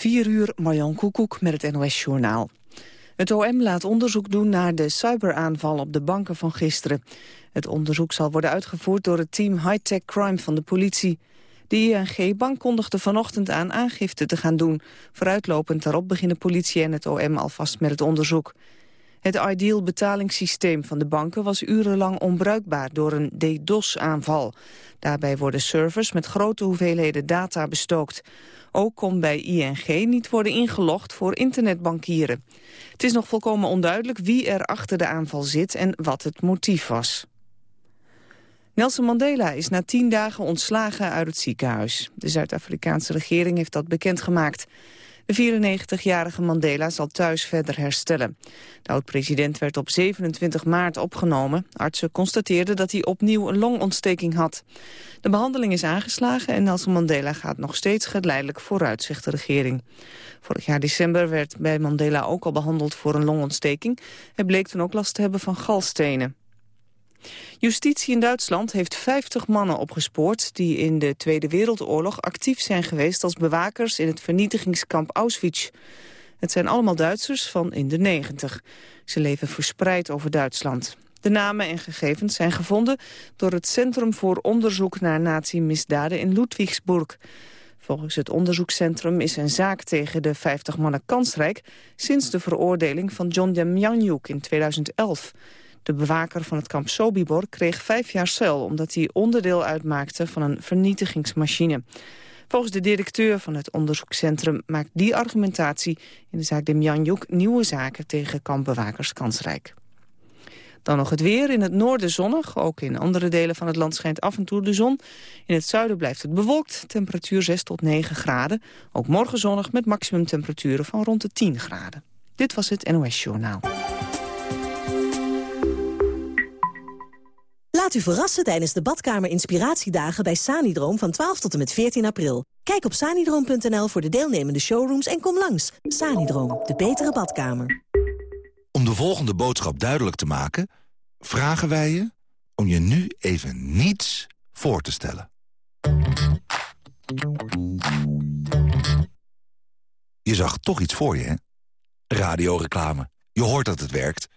4 uur, Marjan Koekoek met het NOS-journaal. Het OM laat onderzoek doen naar de cyberaanval op de banken van gisteren. Het onderzoek zal worden uitgevoerd door het team High-Tech Crime van de politie. De ING-bank kondigde vanochtend aan aangifte te gaan doen. Vooruitlopend daarop beginnen politie en het OM alvast met het onderzoek. Het Ideal betalingssysteem van de banken was urenlang onbruikbaar door een DDoS-aanval. Daarbij worden servers met grote hoeveelheden data bestookt. Ook kon bij ING niet worden ingelogd voor internetbankieren. Het is nog volkomen onduidelijk wie er achter de aanval zit en wat het motief was. Nelson Mandela is na tien dagen ontslagen uit het ziekenhuis. De Zuid-Afrikaanse regering heeft dat bekendgemaakt. De 94-jarige Mandela zal thuis verder herstellen. De oud-president werd op 27 maart opgenomen. Artsen constateerden dat hij opnieuw een longontsteking had. De behandeling is aangeslagen en Nelson Mandela gaat nog steeds geleidelijk vooruit, zegt de regering. Vorig jaar december werd bij Mandela ook al behandeld voor een longontsteking. Hij bleek toen ook last te hebben van galstenen. Justitie in Duitsland heeft 50 mannen opgespoord... die in de Tweede Wereldoorlog actief zijn geweest als bewakers... in het vernietigingskamp Auschwitz. Het zijn allemaal Duitsers van in de 90. Ze leven verspreid over Duitsland. De namen en gegevens zijn gevonden door het Centrum voor Onderzoek naar Nazi-misdaden in Ludwigsburg. Volgens het onderzoekscentrum is een zaak tegen de 50 mannen kansrijk... sinds de veroordeling van John Demjanjuk in 2011. De bewaker van het kamp Sobibor kreeg vijf jaar cel... omdat hij onderdeel uitmaakte van een vernietigingsmachine. Volgens de directeur van het onderzoekscentrum maakt die argumentatie... in de zaak Demjanjuk nieuwe zaken tegen kampbewakers kansrijk. Dan nog het weer. In het noorden zonnig. Ook in andere delen van het land schijnt af en toe de zon. In het zuiden blijft het bewolkt. Temperatuur 6 tot 9 graden. Ook morgen zonnig met maximumtemperaturen van rond de 10 graden. Dit was het NOS Journaal. Laat u verrassen tijdens de badkamer inspiratiedagen bij Sanidroom van 12 tot en met 14 april. Kijk op sanidroom.nl voor de deelnemende showrooms en kom langs. Sanidroom, de betere badkamer. Om de volgende boodschap duidelijk te maken... vragen wij je om je nu even niets voor te stellen. Je zag toch iets voor je, hè? Radioreclame. Je hoort dat het werkt.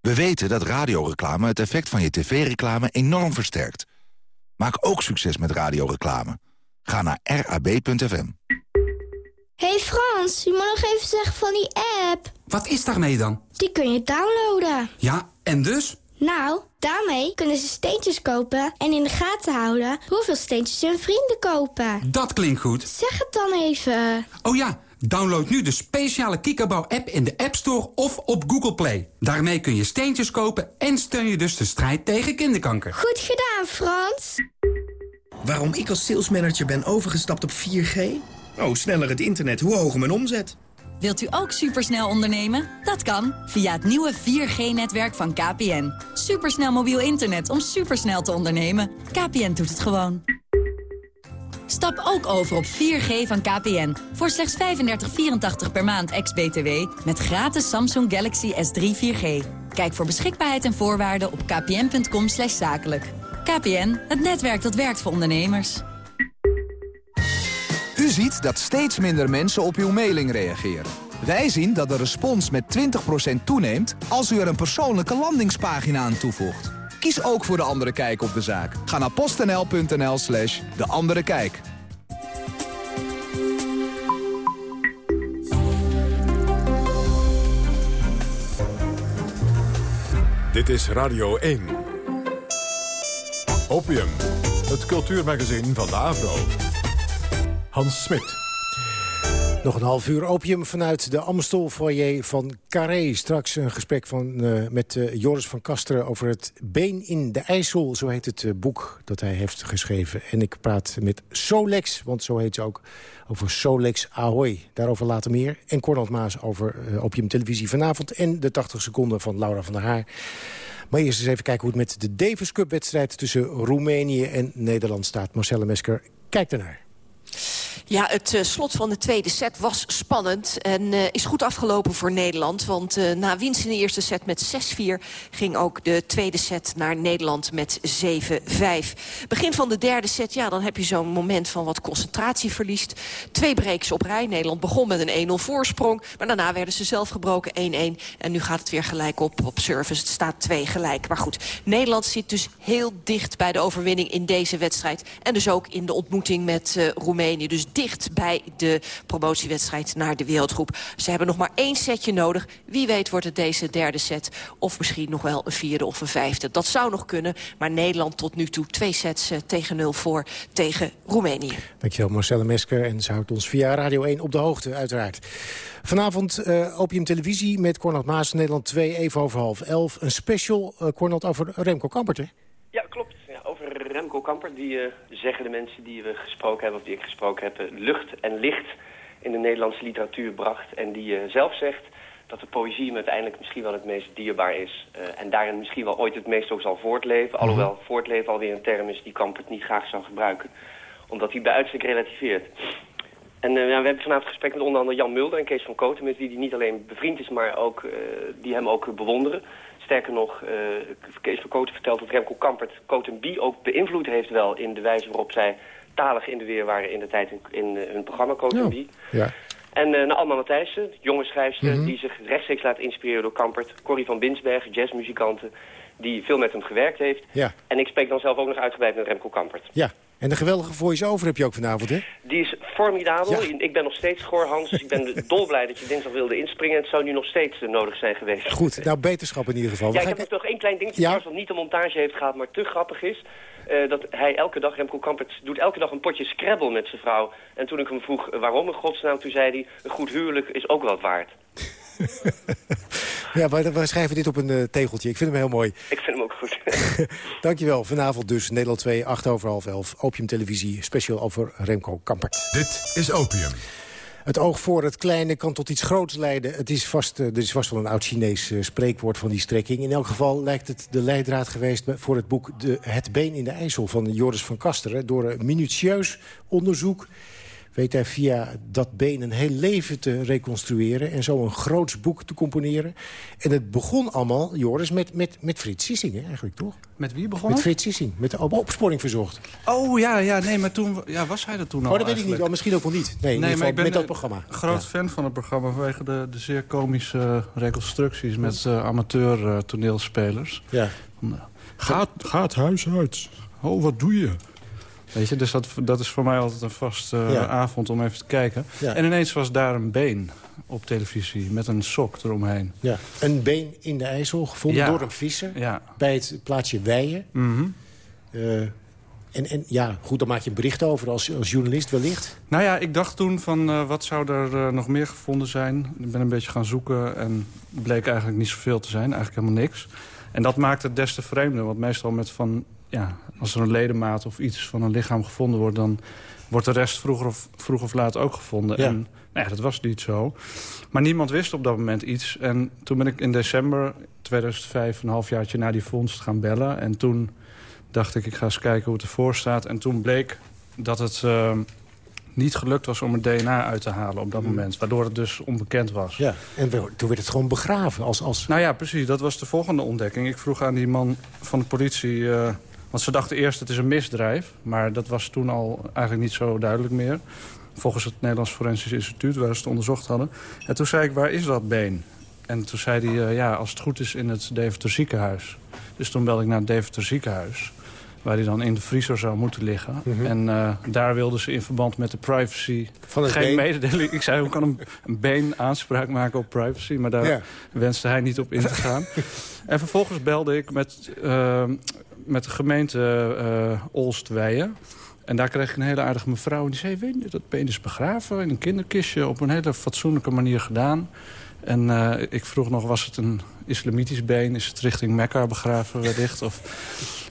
We weten dat radioreclame het effect van je tv-reclame enorm versterkt. Maak ook succes met radioreclame. Ga naar rab.fm. hey Frans, je moet nog even zeggen van die app. Wat is daarmee dan? Die kun je downloaden. Ja, en dus? Nou, daarmee kunnen ze steentjes kopen en in de gaten houden hoeveel steentjes hun vrienden kopen. Dat klinkt goed. Zeg het dan even. Oh ja, Download nu de speciale Kikkerbouw-app in de App Store of op Google Play. Daarmee kun je steentjes kopen en steun je dus de strijd tegen kinderkanker. Goed gedaan, Frans. Waarom ik als salesmanager ben overgestapt op 4G? Oh, sneller het internet, hoe hoger mijn omzet. Wilt u ook supersnel ondernemen? Dat kan, via het nieuwe 4G-netwerk van KPN. Supersnel mobiel internet om supersnel te ondernemen. KPN doet het gewoon. Stap ook over op 4G van KPN voor slechts 35,84 per maand ex-BTW... met gratis Samsung Galaxy S3 4G. Kijk voor beschikbaarheid en voorwaarden op kpn.com zakelijk. KPN, het netwerk dat werkt voor ondernemers. U ziet dat steeds minder mensen op uw mailing reageren. Wij zien dat de respons met 20% toeneemt als u er een persoonlijke landingspagina aan toevoegt. Kies ook voor De Andere Kijk op de zaak. Ga naar postnl.nl slash De Andere Kijk. Dit is Radio 1. Opium, het cultuurmagazin van de Avro. Hans Smit. Nog een half uur opium vanuit de Amstel foyer van Carré. Straks een gesprek van, uh, met uh, Joris van Kasteren over het Been in de IJssel. Zo heet het uh, boek dat hij heeft geschreven. En ik praat met Solex, want zo heet ze ook, over Solex Ahoy. Daarover later meer. En Cornald Maas over Opium Televisie vanavond. En de 80 seconden van Laura van der Haar. Maar eerst eens even kijken hoe het met de Davis Cup wedstrijd... tussen Roemenië en Nederland staat. Marcelle Mesker, kijk ernaar. Ja, het uh, slot van de tweede set was spannend en uh, is goed afgelopen voor Nederland. Want uh, na winst in de eerste set met 6-4 ging ook de tweede set naar Nederland met 7-5. Begin van de derde set, ja, dan heb je zo'n moment van wat concentratie verliest. Twee breaks op rij. Nederland begon met een 1-0 voorsprong. Maar daarna werden ze zelf gebroken 1-1. En nu gaat het weer gelijk op op service. Het staat 2 gelijk. Maar goed, Nederland zit dus heel dicht bij de overwinning in deze wedstrijd. En dus ook in de ontmoeting met Roemenië. Dus dicht bij de promotiewedstrijd naar de wereldgroep. Ze hebben nog maar één setje nodig. Wie weet wordt het deze derde set. Of misschien nog wel een vierde of een vijfde. Dat zou nog kunnen. Maar Nederland tot nu toe twee sets uh, tegen nul voor tegen Roemenië. Dankjewel Marcelle Mesker. En ze houdt ons via Radio 1 op de hoogte uiteraard. Vanavond uh, Opium Televisie met Cornel Maas, Nederland 2, even over half 11. Een special, uh, over Remco Kampert? Ja, klopt. Ja, over Remco Kampert, die uh, zeggen de mensen die we gesproken hebben... of die ik gesproken heb, lucht en licht in de Nederlandse literatuur bracht. En die uh, zelf zegt dat de poëzie hem uiteindelijk misschien wel het meest dierbaar is. En daarin misschien wel ooit het meest ook zal voortleven. -hmm. Alhoewel voortleven alweer een term is die Kampert niet graag zou gebruiken. Omdat hij bij uitstek relativeert. En ja, we hebben vanavond gesprek met onder andere Jan Mulder en Kees van Koten... met wie hij niet alleen bevriend is, maar ook, die hem ook bewonderen. Sterker nog, uh, Kees van Koten vertelt dat Remco Kampert Koten ook beïnvloed heeft wel... in de wijze waarop zij talig in de weer waren in de tijd in, in hun programma Koten ja. ja. En uh, naar Alma Matthijssen, jonge schrijfster... Mhm. Mm -hmm. die zich rechtstreeks laat inspireren door Kampert. Corrie van Binsberg, jazzmuzikante, die veel met hem gewerkt heeft. Ja. En ik spreek dan zelf ook nog uitgebreid met Remco Kampert. Ja, en de geweldige voice-over heb je ook vanavond, hè? Die is formidabel. Ja. Ik ben nog steeds Goor Hans, dus ik ben dolblij dat je dinsdag wilde inspringen. Het zou nu nog steeds uh, nodig zijn geweest. Goed, nou beterschap in ieder geval. Ja, ik heb nog één klein dingetje ja? wat niet de montage heeft gehad, maar te grappig is. Uh, dat hij elke dag, Remco Kampert, doet elke dag een potje Scrabble met zijn vrouw. En toen ik hem vroeg uh, waarom in godsnaam, toen zei hij... een goed huwelijk is ook wat waard. ja, we schrijven dit op een uh, tegeltje. Ik vind hem heel mooi. Ik vind hem ook goed. Dankjewel. Vanavond dus Nederland 2, 8 over half 11. Opium Televisie, special over Remco Kampert. Dit is Opium. Het oog voor het kleine kan tot iets groots leiden. Het is vast, uh, dit is vast wel een oud Chinees uh, spreekwoord van die strekking. In elk geval lijkt het de leidraad geweest voor het boek de, Het Been in de IJssel van Joris van Kasteren. Door een minutieus onderzoek weet hij via dat been een heel leven te reconstrueren... en zo een groots boek te componeren. En het begon allemaal, Joris, met, met, met Frits Sissing, hè, eigenlijk, toch? Met wie begon Met Frits Sissing, met de opsporing verzocht. Oh, ja, ja, nee, maar toen ja, was hij er toen al Oh, dat weet ik niet, oh, misschien ook wel niet. Nee, maar ik ben met dat programma. groot ja. fan van het programma... vanwege de, de zeer komische reconstructies met uh, amateur uh, toneelspelers. Ja. Ga, ga het huis uit. Oh, wat doe je? Weet je, dus dat, dat is voor mij altijd een vaste uh, ja. avond om even te kijken. Ja. En ineens was daar een been op televisie met een sok eromheen. Ja. Een been in de IJssel, gevonden door een visser... Ja. bij het plaatsje Weijen. Mm -hmm. uh, en, en ja, goed, dan maak je een bericht over als, als journalist wellicht. Nou ja, ik dacht toen van uh, wat zou er uh, nog meer gevonden zijn. Ik ben een beetje gaan zoeken en bleek eigenlijk niet zoveel te zijn. Eigenlijk helemaal niks. En dat maakt het des te vreemder. Want meestal met van ja, als er een ledemaat of iets van een lichaam gevonden wordt... dan wordt de rest vroeger of, vroeg of laat ook gevonden. Ja. En nou ja, dat was niet zo. Maar niemand wist op dat moment iets. En toen ben ik in december 2005, een halfjaartje na die vondst, gaan bellen. En toen dacht ik, ik ga eens kijken hoe het ervoor staat. En toen bleek dat het uh, niet gelukt was om het DNA uit te halen op dat moment. Waardoor het dus onbekend was. Ja, en toen werd het gewoon begraven als... als... Nou ja, precies. Dat was de volgende ontdekking. Ik vroeg aan die man van de politie... Uh, want ze dachten eerst het is een misdrijf. Maar dat was toen al eigenlijk niet zo duidelijk meer. Volgens het Nederlands Forensisch Instituut, waar ze het onderzocht hadden. En toen zei ik, waar is dat been? En toen zei hij, uh, ja, als het goed is in het Deventer ziekenhuis. Dus toen belde ik naar het Deventer ziekenhuis. Waar hij dan in de vriezer zou moeten liggen. Mhm. Mm -hmm. En uh, daar wilden ze in verband met de privacy Van het geen been? mededeling. Ik zei, hoe kan een, een been aanspraak maken op privacy? Maar daar Ja. wenste hij niet op in te gaan. en vervolgens belde ik met, uh, met de gemeente uh, Olstweijen. En daar kreeg ik een hele aardige mevrouw. En die zei, weet je, dat been is begraven in een kinderkistje... op een hele fatsoenlijke manier gedaan. En uh, ik vroeg nog, was het een islamitisch been? Is het richting Mekka begraven wellicht? Of...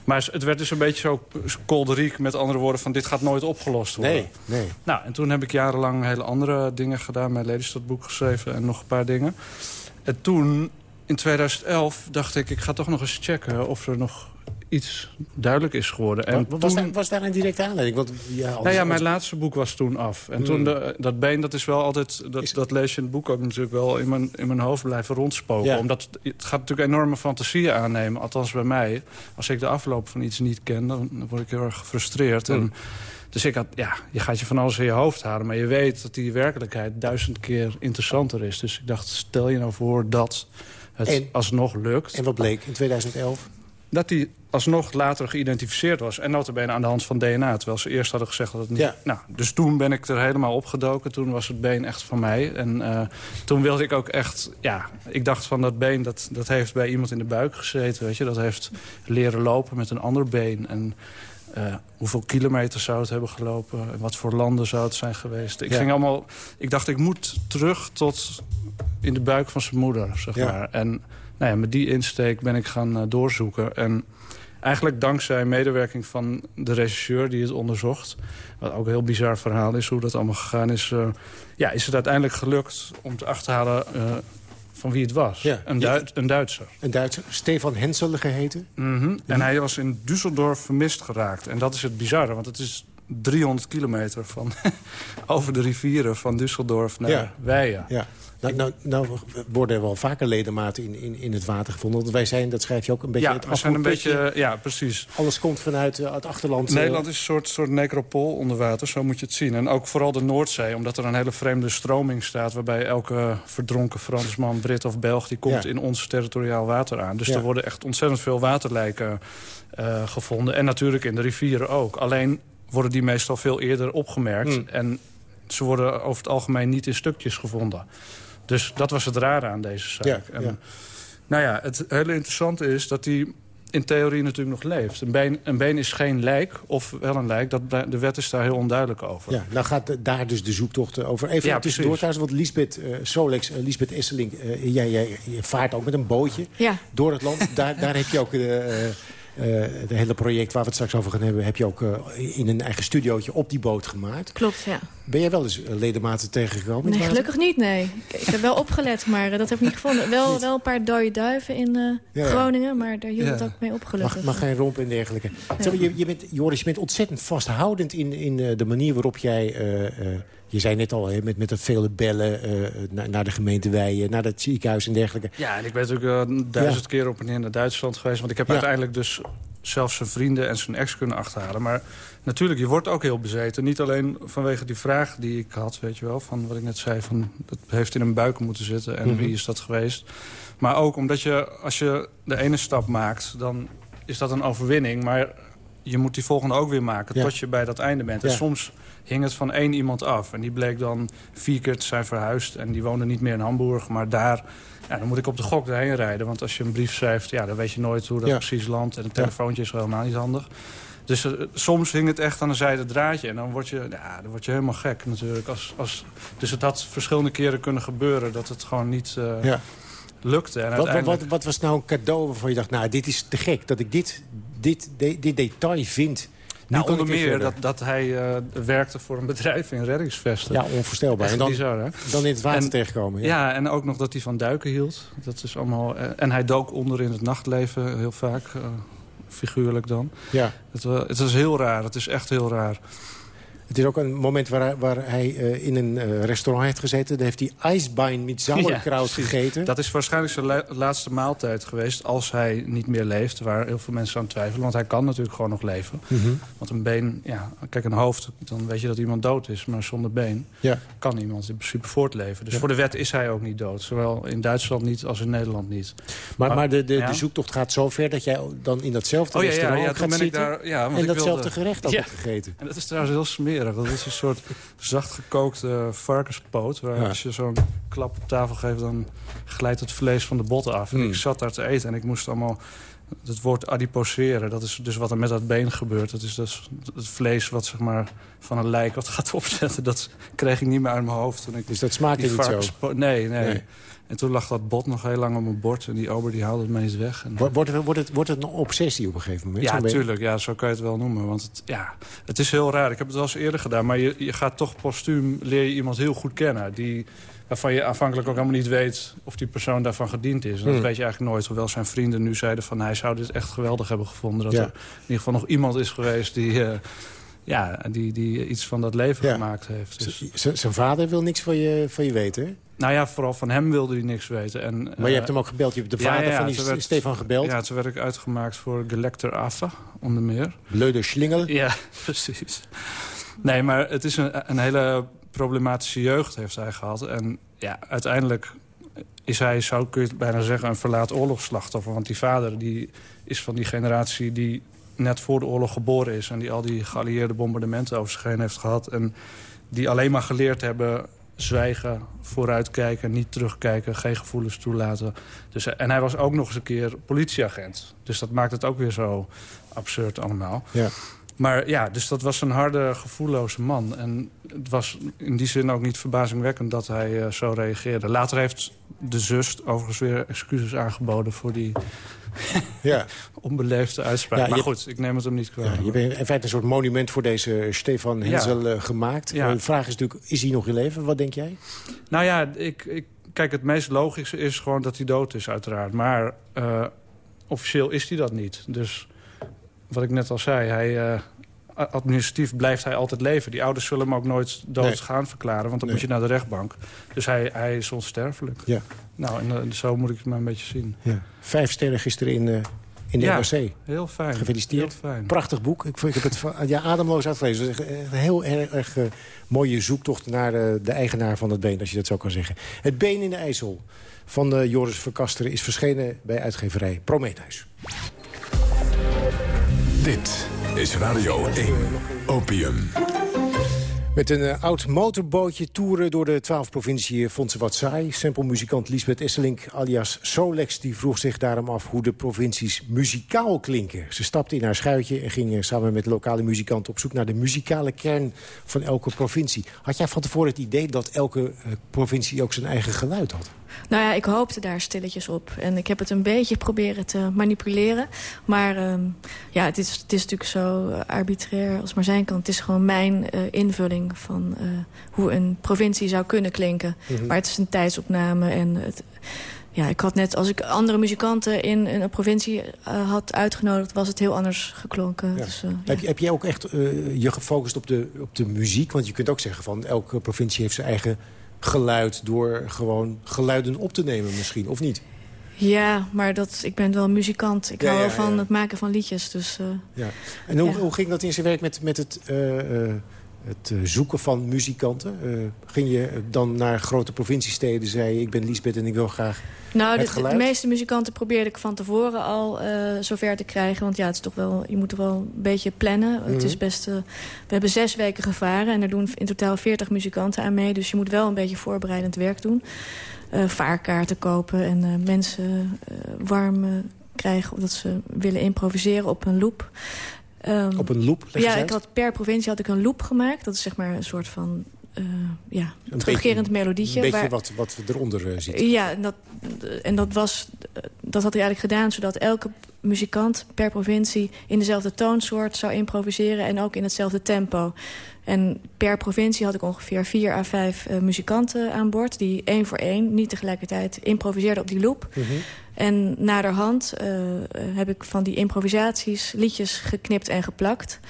Maar het werd dus een beetje zo kolderiek. Met andere woorden, van dit gaat nooit opgelost worden. Nee, nee. Nou, en toen heb ik jarenlang hele andere dingen gedaan. Mijn Lelystadboek geschreven en nog een paar dingen. En toen, in 2011, dacht ik, ik ga toch nog eens checken... of er nog iets duidelijk is geworden. En was, was, toen- daar, was daar een directe aanleiding? Want, ja, nou ja, mijn laatste boek was toen af. En Hmm. toen de, dat been, dat is wel altijd... Dat, dat lees je in het boek ook natuurlijk wel in mijn, in mijn hoofd blijven rondspoken. Ja. Omdat het gaat natuurlijk enorme fantasieën aannemen. Althans bij mij. Als ik de afloop van iets niet ken, dan, word ik heel erg gefrustreerd. Hmm. En, dus ik had, ja, je gaat je van alles in je hoofd halen. Maar je weet dat die werkelijkheid duizend keer interessanter is. Dus ik dacht, stel je nou voor dat het En- alsnog lukt. En wat bleek in 2011? Dat die alsnog later geïdentificeerd was. En notabene aan de hand van DNA. Terwijl ze eerst hadden gezegd dat het niet... Ja. Nou, dus toen ben ik er helemaal opgedoken. Toen was het been echt van mij. En eh, toen wilde ik ook echt... Ja, ik dacht van dat been, dat, dat heeft bij iemand in de buik gezeten. Weet je? Dat heeft leren lopen met een ander been. En eh, hoeveel kilometer zou het hebben gelopen? En wat voor landen zou het zijn geweest? Ik Ja. ging allemaal... Ik dacht, ik moet terug tot in de buik van zijn moeder, zeg Ja. maar. En nou ja, met die insteek ben ik gaan eh, doorzoeken. En eigenlijk dankzij medewerking van de regisseur die het onderzocht... wat ook een heel bizar verhaal is, hoe dat allemaal gegaan is... eh, ja, is het uiteindelijk gelukt om te achterhalen eh, van wie het was. Ja. Een, Duit- een Duitser. Een Duitser, Stefan Hensel geheten. Mhm. En hij was in Düsseldorf vermist geraakt. En dat is het bizarre, want het is 300 kilometer van, over de rivieren van Düsseldorf naar Ja. Weijen. Ja. Nou, nou, nou worden er wel vaker ledematen in, in, in het water gevonden. Want wij zijn, dat schrijf je ook, een beetje Ja, het we zijn een beetje... Ja, precies. Alles komt vanuit eh, het achterland. eh, Nederland is een soort, soort necropool onder water, zo moet je het zien. En ook vooral de Noordzee, omdat er een hele vreemde stroming staat... waarbij elke verdronken Fransman, Brit of Belg... die komt Ja. in ons territoriaal water aan. Dus Ja. er worden echt ontzettend veel waterlijken eh, gevonden. En natuurlijk in de rivieren ook. Alleen worden die meestal veel eerder opgemerkt. Hmm. En ze worden over het algemeen niet in stukjes gevonden. Dus dat was het rare aan deze zaak. Ja, En, ja. Nou ja, het hele interessante is dat die in theorie natuurlijk nog leeft. Een been, een been is geen lijk, of wel een lijk. Dat, de wet is daar heel onduidelijk over. Ja, nou gaat daar dus de zoektocht eh, over. Even Ja, tussendoor trouwens, want Lisbeth eh, Solex, eh, Lisbeth Esseling... eh, jij, jij, vaart ook met een bootje Ja. door het land. Daar, daar heb je ook de, het hele project waar we het straks over gaan hebben... heb je ook eh, in een eigen studiootje op die boot gemaakt. Klopt, ja. Ben jij wel eens eh, ledematen tegengekomen? Nee, gelukkig niet, nee. Ik, ik heb wel opgelet, maar eh, dat heb ik niet gevonden. Wel, wel een paar dode duiven in eh, Ja. Groningen, maar daar hield het ook mee op, gelukkig. Mag, mag geen romp en dergelijke. Zeg maar, je, je bent, Joris, je bent ontzettend vasthoudend in, in eh, de manier waarop jij... eh, eh, je zei net al, hè, met, met het vele bellen eh, naar, naar de gemeente Weijen... naar het ziekenhuis en dergelijke. Ja, en ik ben natuurlijk uh, duizend keer op en neer naar Duitsland geweest. Want ik heb Ja. uiteindelijk dus zelfs zijn vrienden en zijn ex kunnen achterhalen. Maar natuurlijk, je wordt ook heel bezeten. Niet alleen vanwege die vraag die ik had, weet je wel. Van wat ik net zei, van het heeft in een buik moeten zitten. En Mhm. wie is dat geweest? Maar ook omdat je, als je de ene stap maakt, dan is dat een overwinning. Maar je moet die volgende ook weer maken Ja. tot je bij dat einde bent. En soms hing het van één iemand af. En die bleek dan vier keer te zijn verhuisd. En die woonde niet meer in Hamburg, maar daar... Ja, dan moet ik op de gok erheen rijden. Want als je een brief schrijft, ja, dan weet je nooit hoe dat Ja. precies landt. En een telefoontje is helemaal niet handig. Dus eh, soms hing het echt aan een zijde draadje. En dan word je, ja, dan word je helemaal gek natuurlijk. Als, als, dus het had verschillende keren kunnen gebeuren dat het gewoon niet eh, Ja. lukte. En Wat, uiteindelijk... wat, wat was nou een cadeau waarvan je dacht... nou, dit is te gek dat ik dit, dit, dit detail vind. Nu Nou, onder meer dat, dat hij eh, werkte voor een bedrijf in reddingsvesten. Ja, onvoorstelbaar. Echt En dan- bizar, hè? dan in het water En- tegenkomen. Ja. Ja. en ook nog dat hij van duiken hield. Dat is allemaal, eh, en hij dook onder in het nachtleven heel vaak. eh, figuurlijk dan. Ja. Het, het is heel raar. Het is echt heel raar. Het is ook een moment waar, hij- waar hij eh, in een eh, restaurant heeft gezeten. Daar heeft hij ijsbein met sauerkraut Ja, gegeten. Dat is waarschijnlijk zijn la- laatste maaltijd geweest... als hij niet meer leeft, waar heel veel mensen aan twijfelen. Want hij kan natuurlijk gewoon nog leven. Mhm. Want een been, ja, kijk een hoofd, dan weet je dat iemand dood is. Maar zonder been Ja. kan iemand in principe voortleven. Dus Ja. voor de wet is hij ook niet dood. Zowel in Duitsland niet als in Nederland niet. Maar, maar de, de, zoektocht gaat zo ver dat jij dan in datzelfde Oh restaurant gaat zitten... daar... Ja, want en ik datzelfde wilde- gerecht hebt gegeten. En dat is trouwens heel smerig. Dat is een soort zacht gekookte varkenspoot. Waar Ja. als je zo'n klap op tafel geeft, dan glijdt het vlees van de botten af. En Hmm. ik zat daar te eten en ik moest allemaal... Het woord adiposeren, dat is dus wat er met dat been gebeurt. Dat is dus het vlees wat zeg maar van een lijk wat gaat opzetten. Dat kreeg ik niet meer uit mijn hoofd. Toen ik Dus dat smaakte niet zo? nee, Nee. En toen lag dat bot nog heel lang op mijn bord. En die ober die haalde het me weg. En, Wordt, wordt, het, wordt, het, wordt het een obsessie op een gegeven moment? ja, natuurlijk. Ja, zo kan je het wel noemen. Want het, ja, het is heel raar. Ik heb het wel eens eerder gedaan. Maar je, je gaat toch postuum leer je iemand heel goed kennen. Die waarvan je aanvankelijk ook helemaal niet weet of die persoon daarvan gediend is. En dat Hmm. weet je eigenlijk nooit. Hoewel zijn vrienden nu zeiden van hij zou dit echt geweldig hebben gevonden. Dat Ja. er in ieder geval nog iemand is geweest die, eh, ja, die, die iets van dat leven Ja. gemaakt heeft. Dus, Zijn vader wil niks van je, van je weten? Nou ja, vooral van hem wilde hij niks weten. En, Maar je eh, hebt hem ook gebeld. Je hebt de vader ja, van die werd- Stefan gebeld. Ja, toen werd ik uitgemaakt voor Gelector Affe, onder meer. Leude Schlingel. Ja, precies. Nee, maar het is een, een hele problematische jeugd heeft hij gehad. En ja, uiteindelijk is hij, zou kun je het bijna zeggen, een verlaat oorlogsslachtoffer. Want die vader die is van die generatie die net voor de oorlog geboren is... en die al die geallieerde bombardementen over zich heen heeft gehad... en die alleen maar geleerd hebben zwijgen, vooruitkijken, niet terugkijken... geen gevoelens toelaten. Dus, en hij was ook nog eens een keer politieagent. Dus dat maakt het ook weer zo absurd allemaal. Ja. Maar ja, dus dat was een harde, gevoelloze man. En het was in die zin ook niet verbazingwekkend dat hij eh, zo reageerde. Later heeft de zus overigens weer excuses aangeboden... voor die Ja. onbeleefde uitspraak. Ja, maar je- goed, ik neem het hem niet Ja, kwalijk. je bent in feite een soort monument voor deze Stefan Ja. Hensel eh, gemaakt. Ja. De vraag is natuurlijk, is hij nog in leven? Wat denk jij? Nou ja, ik, ik, kijk, het meest logische is gewoon dat hij dood is, uiteraard. Maar eh, officieel is hij dat niet. Dus wat ik net al zei, hij, eh, administratief blijft hij altijd leven. Die ouders zullen hem ook nooit dood Nee. gaan verklaren, want dan Nee. moet je naar de rechtbank. Dus hij, hij is onsterfelijk. Ja. Nou, en eh, zo moet ik het maar een beetje zien. Ja. Vijf sterren gisteren in, eh, in de Ja, NRC. heel fijn. Gefeliciteerd. Heel fijn. Prachtig boek. Ik, ik heb het van- ja, ademloos uitgelezen. Het is echt Een heel erg, erg, mooie zoektocht naar de eigenaar van het been, als je dat zo kan zeggen. Het been in de IJssel van Joris Verkasteren is verschenen bij uitgeverij Prometheus. Dit is Radio 1. Opium. Met een eh, oud motorbootje toeren door de twaalf provinciën vond ze wat saai. Samplemuzikant Lisbeth Esselink alias Solex die vroeg zich daarom af hoe de provincies muzikaal klinken. Ze stapte in haar schuitje en ging eh, samen met lokale muzikanten op zoek naar de muzikale kern van elke provincie. Had jij van tevoren het idee dat elke eh, provincie ook zijn eigen geluid had? Nou ja, ik hoopte daar stilletjes op. En ik heb het een beetje proberen te manipuleren. Maar ehm, ja, het is, het is natuurlijk zo eh, arbitrair als maar zijn kan. Het is gewoon mijn eh, invulling van eh, hoe een provincie zou kunnen klinken. Mhm. Maar het is een tijdsopname. En het, ja, ik had net, als ik andere muzikanten in, een provincie had uitgenodigd... was het heel anders geklonken. Ja. Dus, Heb, heb jij ook echt je gefocust op de, op de muziek? Want je kunt ook zeggen van elke provincie heeft zijn eigen geluid... door gewoon geluiden op te nemen misschien, of niet? ja, maar dat, ik ben wel muzikant. Ik Ja, hou ja, wel van ja. het maken van liedjes. Dus, eh, Ja. En hoe, hoe ging dat in zijn werk met, met het, eh, eh, het eh, zoeken van muzikanten? Eh, ging je dan naar grote provinciesteden, zei je... ik ben Liesbeth en ik wil graag Nou, de, meeste muzikanten probeerde ik van tevoren al eh, zover te krijgen. Want ja, het is toch wel, je moet er wel een beetje plannen. Het Mhm. is best, we hebben zes weken gevaren en er doen in totaal 40 muzikanten aan mee. Dus je moet wel een beetje voorbereidend werk doen. Vaarkaarten kopen en mensen warm krijgen... omdat ze willen improviseren op een loop. Ehm, Op een loop, Ja, ik had, per provincie had ik een loop gemaakt. Dat is zeg maar een soort van... eh, ja, Een terugkerend beetje- melodietje. Een beetje waar- wat, wat eronder eh, zit. ja, en dat, en dat, was, dat had hij eigenlijk gedaan... zodat elke muzikant per provincie in dezelfde toonsoort zou improviseren... en ook in hetzelfde tempo. En per provincie had ik ongeveer vier à vijf eh, muzikanten aan boord... die één voor één, niet tegelijkertijd, improviseerden op die loop. Mhm. En naderhand heb ik van die improvisaties liedjes geknipt en geplakt...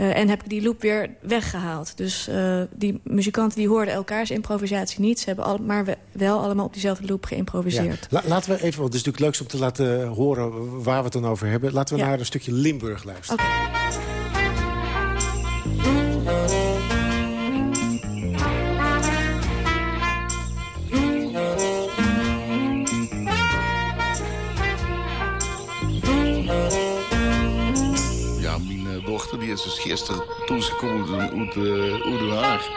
Eh, en heb ik die loop weer weggehaald. Dus eh, die muzikanten die hoorden elkaars improvisatie niet. Ze hebben al, maar we- wel allemaal op diezelfde loop geïmproviseerd. Ja. La- laten we even, want het is natuurlijk leukst om te laten horen waar we het dan over hebben. Laten we Ja. naar een stukje Limburg luisteren. Is dus gisteren toen uit, uit, uit Den Haag.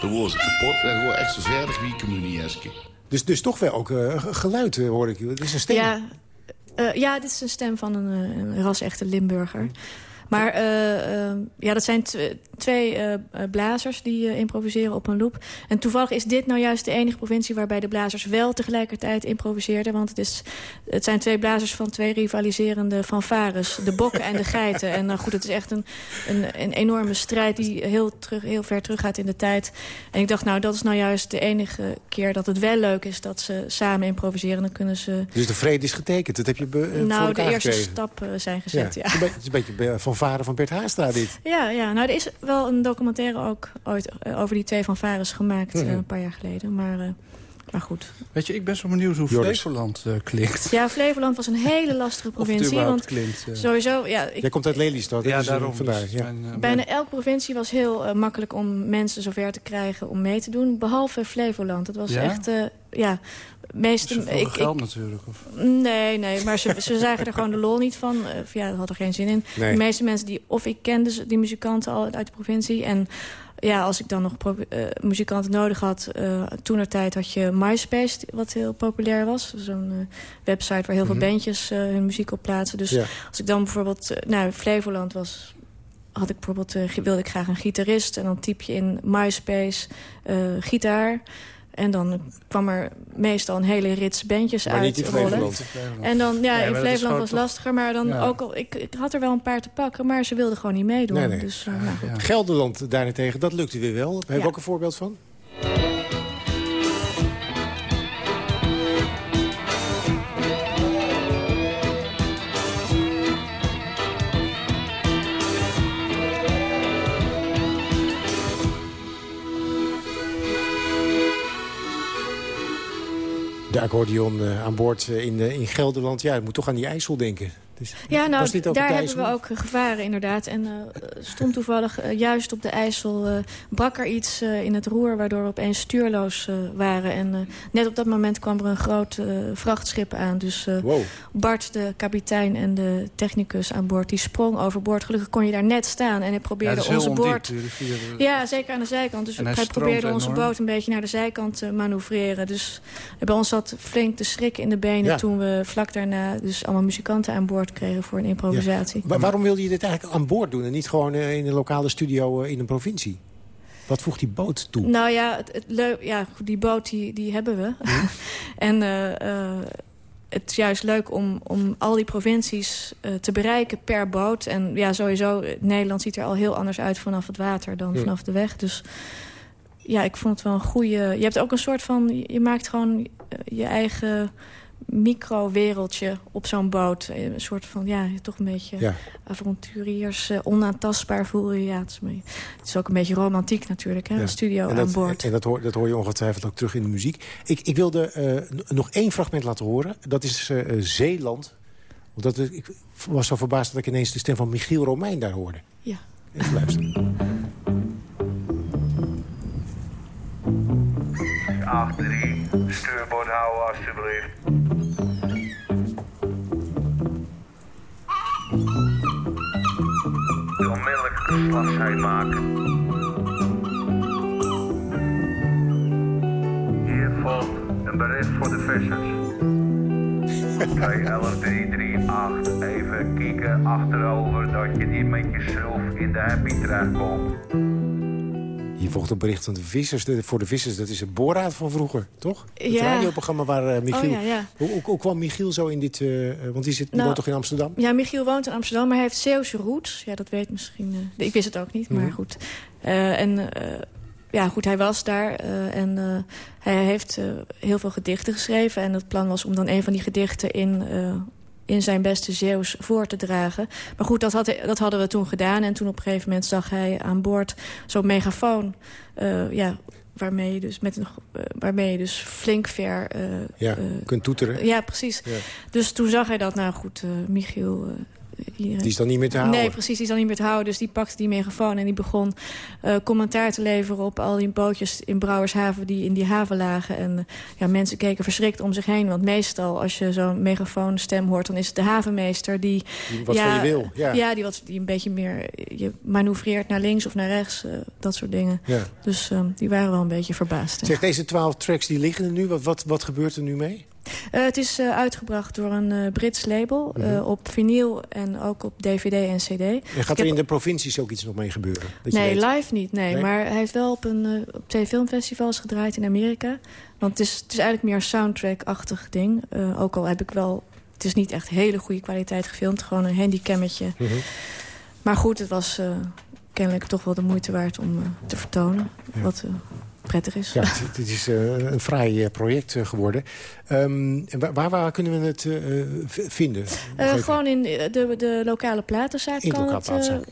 Toen was ze kapot en gewoon echt zo verdig wie ik hem nu niet eens. Dus, dus toch wel ook eh, geluid, eh, hoor ik. Het is een stem. Ja, eh, ja, dit is een stem van een, een ras-echte Limburger. Maar uh, uh, ja, dat zijn twee uh, blazers die improviseren op een loop. En toevallig is dit nou juist de enige provincie... waarbij de blazers wel tegelijkertijd improviseerden. Want het, is, het zijn twee blazers van twee rivaliserende fanfares. De bokken en de geiten. En nou goed, het is echt een, een, een enorme strijd... die heel, terug, heel ver terug gaat in de tijd. En ik dacht, nou, dat is nou juist de enige keer dat het wel leuk is... dat ze samen improviseren. Dan kunnen ze... Dus de vrede is getekend, dat heb je Nou, de eerste stappen zijn gezet, ja. Het is een beetje van varen van Bert Haastra dit. Ja, ja, nou er is wel een documentaire ook ooit eh, over die twee van Vares gemaakt mm -hmm. een paar jaar geleden. Maar, uh, maar goed. Weet je, ik ben zo benieuwd hoe Joris. Flevoland uh, klinkt. Ja, Flevoland was een hele lastige provincie. want klinkt, sowieso, ja, ik, Jij komt uit Lelystad, ja, daarom. Vandaar, dus ja. mijn, Bijna elke provincie was heel makkelijk om mensen zover te krijgen om mee te doen. Behalve Flevoland. Het was ja? echt, ja, meeste... ik, geld natuurlijk? Of? Nee, nee, maar ze, ze zagen er gewoon de lol niet van. Of ja, dat had er geen zin in. Nee. De meeste mensen die... Of ik kende die muzikanten al uit de provincie. En ja, als ik dan nog uh, muzikanten nodig had... Uh, toen tijd had je MySpace, wat heel populair was. Zo'n uh, website waar heel Mhm. veel bandjes hun muziek op plaatsen. Dus Ja. als ik dan bijvoorbeeld... nou, Flevoland was had ik bijvoorbeeld, wilde ik graag een gitarist. En dan typ je in MySpace gitaar. En dan kwam er meestal een hele rits bandjes Maar uit niet in Flevoland. En dan, ja, Nee, in Flevoland was toch- lastiger. Maar dan Ja. ook al, ik, ik had er wel een paar te pakken, maar ze wilden gewoon niet meedoen. Nee, nee. Dus, uh, nou, goed. Gelderland daarentegen, dat lukte weer wel. Heb je Ja. ook een voorbeeld van? Accordeon eh, aan boord eh, in, eh, in Gelderland. Ja, je moet toch aan die IJssel denken. Dus, Ja, nou, was daar hebben we ook gevaren inderdaad. En eh, stond toevallig eh, juist op de IJssel... eh, brak er iets in het roer waardoor we opeens stuurloos waren. En net op dat moment kwam er een groot vrachtschip aan. Dus Wow. Bart, de kapitein en de technicus aan boord... die sprong overboord. Gelukkig kon je daar net staan. En hij probeerde onze boord... Ja, zeker aan de zijkant. Dus hij, probeerde onze boot een beetje naar de zijkant te manoeuvreren. Dus bij ons zat flink de schrik in de benen Ja. toen we vlak daarna... dus allemaal muzikanten aan boord kregen voor een improvisatie. Wa- waarom wilde je dit eigenlijk aan boord doen... en niet gewoon eh, in een lokale studio eh, in een provincie? Wat voegt die boot toe? Nou ja, het, het leuk, ja die boot die, die hebben we. en eh, het is juist leuk om, om al die provincies te bereiken per boot. En ja, sowieso, Nederland ziet er al heel anders uit vanaf het water dan Ja. vanaf de weg. Dus ja, ik vond het wel een goede... Je hebt ook een soort van... Je maakt gewoon je eigen micro-wereldje op zo'n boot. Eh, Een soort van, ja, toch een beetje Ja. avonturiers, eh, onaantastbaar voel je. Ja, het is, mee- het is ook een beetje romantiek natuurlijk, hè? Ja. Een studio en aan boord. En dat hoor, dat hoor je ongetwijfeld ook terug in de muziek. Ik, ik wilde eh, nog één fragment laten horen. Dat is Zeeland. Omdat het- ik was zo verbaasd dat ik ineens de stem van Michiel Romein daar hoorde. Ja. Even luisteren. Achterin, stuurbord houden alstublieft. Geslachtsheid maken. Hier volgt een bericht voor de vissers. 211 even kijken achterover dat je niet met je schroef in de happy terechtkomt. Hier volgt een bericht van de vissers. De- voor de vissers, dat is het Boorraad van vroeger, toch? Het Ja. radioprogramma waar eh, Michiel... Oh, ja, ja. Hoe, hoe, hoe kwam Michiel zo in dit... eh, eh, want die, zit, Nou, woont toch in Amsterdam? Ja, Michiel woont in Amsterdam, maar hij heeft Zeeuwse roots. Ja, dat weet misschien... ik wist het ook niet, maar Mhm. goed. En ja, goed, hij was daar en hij heeft heel veel gedichten geschreven. En het plan was om dan een van die gedichten in, in zijn beste Zeeuws voor te dragen. Maar goed, dat, had, dat hadden we toen gedaan. En toen op een gegeven moment zag hij aan boord zo'n megafoon... eh, ja, waarmee je dus, met een, eh, waarmee je dus flink ver... eh, Ja, kunt toeteren. ja, precies. Ja. Dus toen zag hij dat, nou goed, Michiel... eh, Die is dan niet meer te houden. Nee, precies, die is dan niet meer te houden. Dus die pakte die megafoon en die begon eh, commentaar te leveren... op al die bootjes in Brouwershaven die in die haven lagen. En eh, ja, mensen keken verschrikt om zich heen. Want meestal als je zo'n megafoonstem hoort... dan is het de havenmeester die... Die wat van je wil, ja. die, wat, die een beetje meer... je manoeuvreert naar links of naar rechts, dat soort dingen. Ja. Dus eh, die waren wel een beetje verbaasd. Zeg, deze twaalf tracks die liggen er nu. Wat, wat, wat gebeurt er nu mee? Uh, het is uh, uitgebracht door een uh, Brits label. Mm -hmm. op vinyl en ook op dvd en cd. En gaat er in de provincies ook iets nog mee gebeuren? nee, live niet. Nee. nee. Maar hij heeft wel op, een, op twee filmfestivals gedraaid in Amerika. Want het is, het is eigenlijk meer een soundtrack-achtig ding. ook al heb ik wel... Het is niet echt hele goede kwaliteit gefilmd. Gewoon een handycammetje. Mm -hmm. Maar goed, het was kennelijk toch wel de moeite waard om te vertonen. Ja. Wat prettig is. Ja, het, het is uh, een fraai uh, project uh, geworden. Um, waar, waar, kunnen we het vinden? gewoon in de, de lokale platenzaak in kan lokale het platenzaak.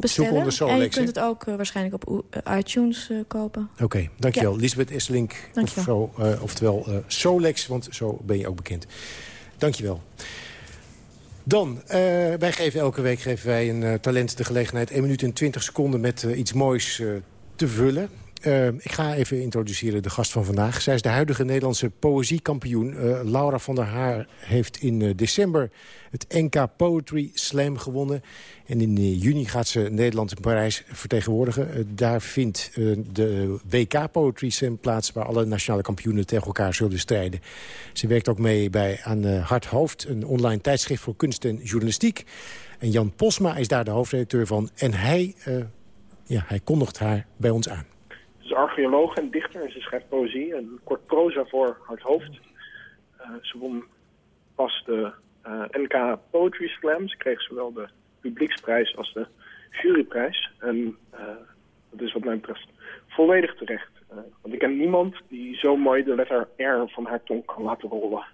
bestellen. Onder Solex, en je kunt het ook waarschijnlijk op iTunes kopen. Oké, okay, dankjewel. Ja. Lisbeth Esselink, dankjewel. Of zo, oftewel Solex, want zo ben je ook bekend. Dankjewel. Dan, uh, wij geven elke week geven wij een uh, talent de gelegenheid... 1 minuut en 20 seconden met uh, iets moois te vullen. Uh, ik ga even introduceren de gast van vandaag. Zij is de huidige Nederlandse poëziekampioen. Uh, Laura van der Haar heeft in uh, december het NK Poetry Slam gewonnen. En in juni gaat ze Nederland in Parijs vertegenwoordigen. daar vindt de WK Poetry Slam plaats... waar alle nationale kampioenen tegen elkaar zullen strijden. Ze werkt ook mee bij aan Hart Hoofd... een online tijdschrift voor kunst en journalistiek. En Jan Posma is daar de hoofdredacteur van. En hij, ja, hij kondigt haar bij ons aan. Is archeoloog en dichter en ze schrijft poëzie en kort proza voor Hart Hoofd. Uh, ze won pas de uh, NK Poetry Slam. Ze kreeg zowel de publieksprijs als de juryprijs. En uh, dat is wat mij betreft volledig terecht. want ik ken niemand die zo mooi de letter R van haar tong kan laten rollen.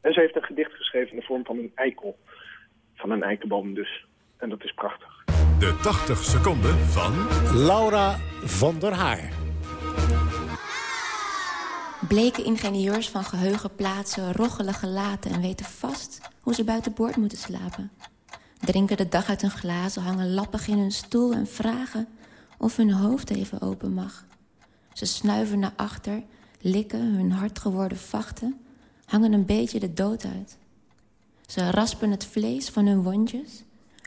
En ze heeft een gedicht geschreven in de vorm van een eikel. Van een eikenboom dus. En dat is prachtig. De 80 seconden van... Laura van der Haar. Bleke ingenieurs van geheugen plaatsen, roggelen gelaten... en weten vast hoe ze buiten boord moeten slapen. Drinken de dag uit hun glazen, hangen lappig in hun stoel... en vragen of hun hoofd even open mag. Ze snuiven naar achter, likken hun hard geworden vachten... hangen een beetje de dood uit. Ze raspen het vlees van hun wondjes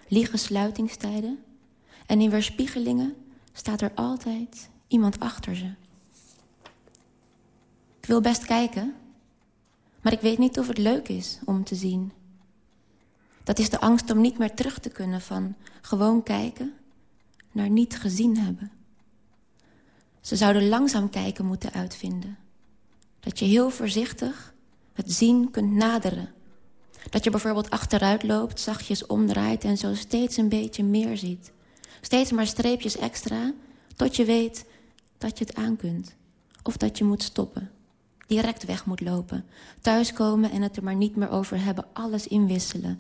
liegen sluitingstijden... en in weerspiegelingen staat er altijd iemand achter ze. Ik wil best kijken, maar ik weet niet of het leuk is om te zien. Dat is de angst om niet meer terug te kunnen van gewoon kijken... naar niet gezien hebben. Ze zouden langzaam kijken moeten uitvinden. Dat je heel voorzichtig het zien kunt naderen dat je bijvoorbeeld achteruit loopt, zachtjes omdraait... en zo steeds een beetje meer ziet. Steeds maar streepjes extra, tot je weet dat je het aan kunt. Of dat je moet stoppen. Direct weg moet lopen. Thuiskomen en het er maar niet meer over hebben. Alles inwisselen.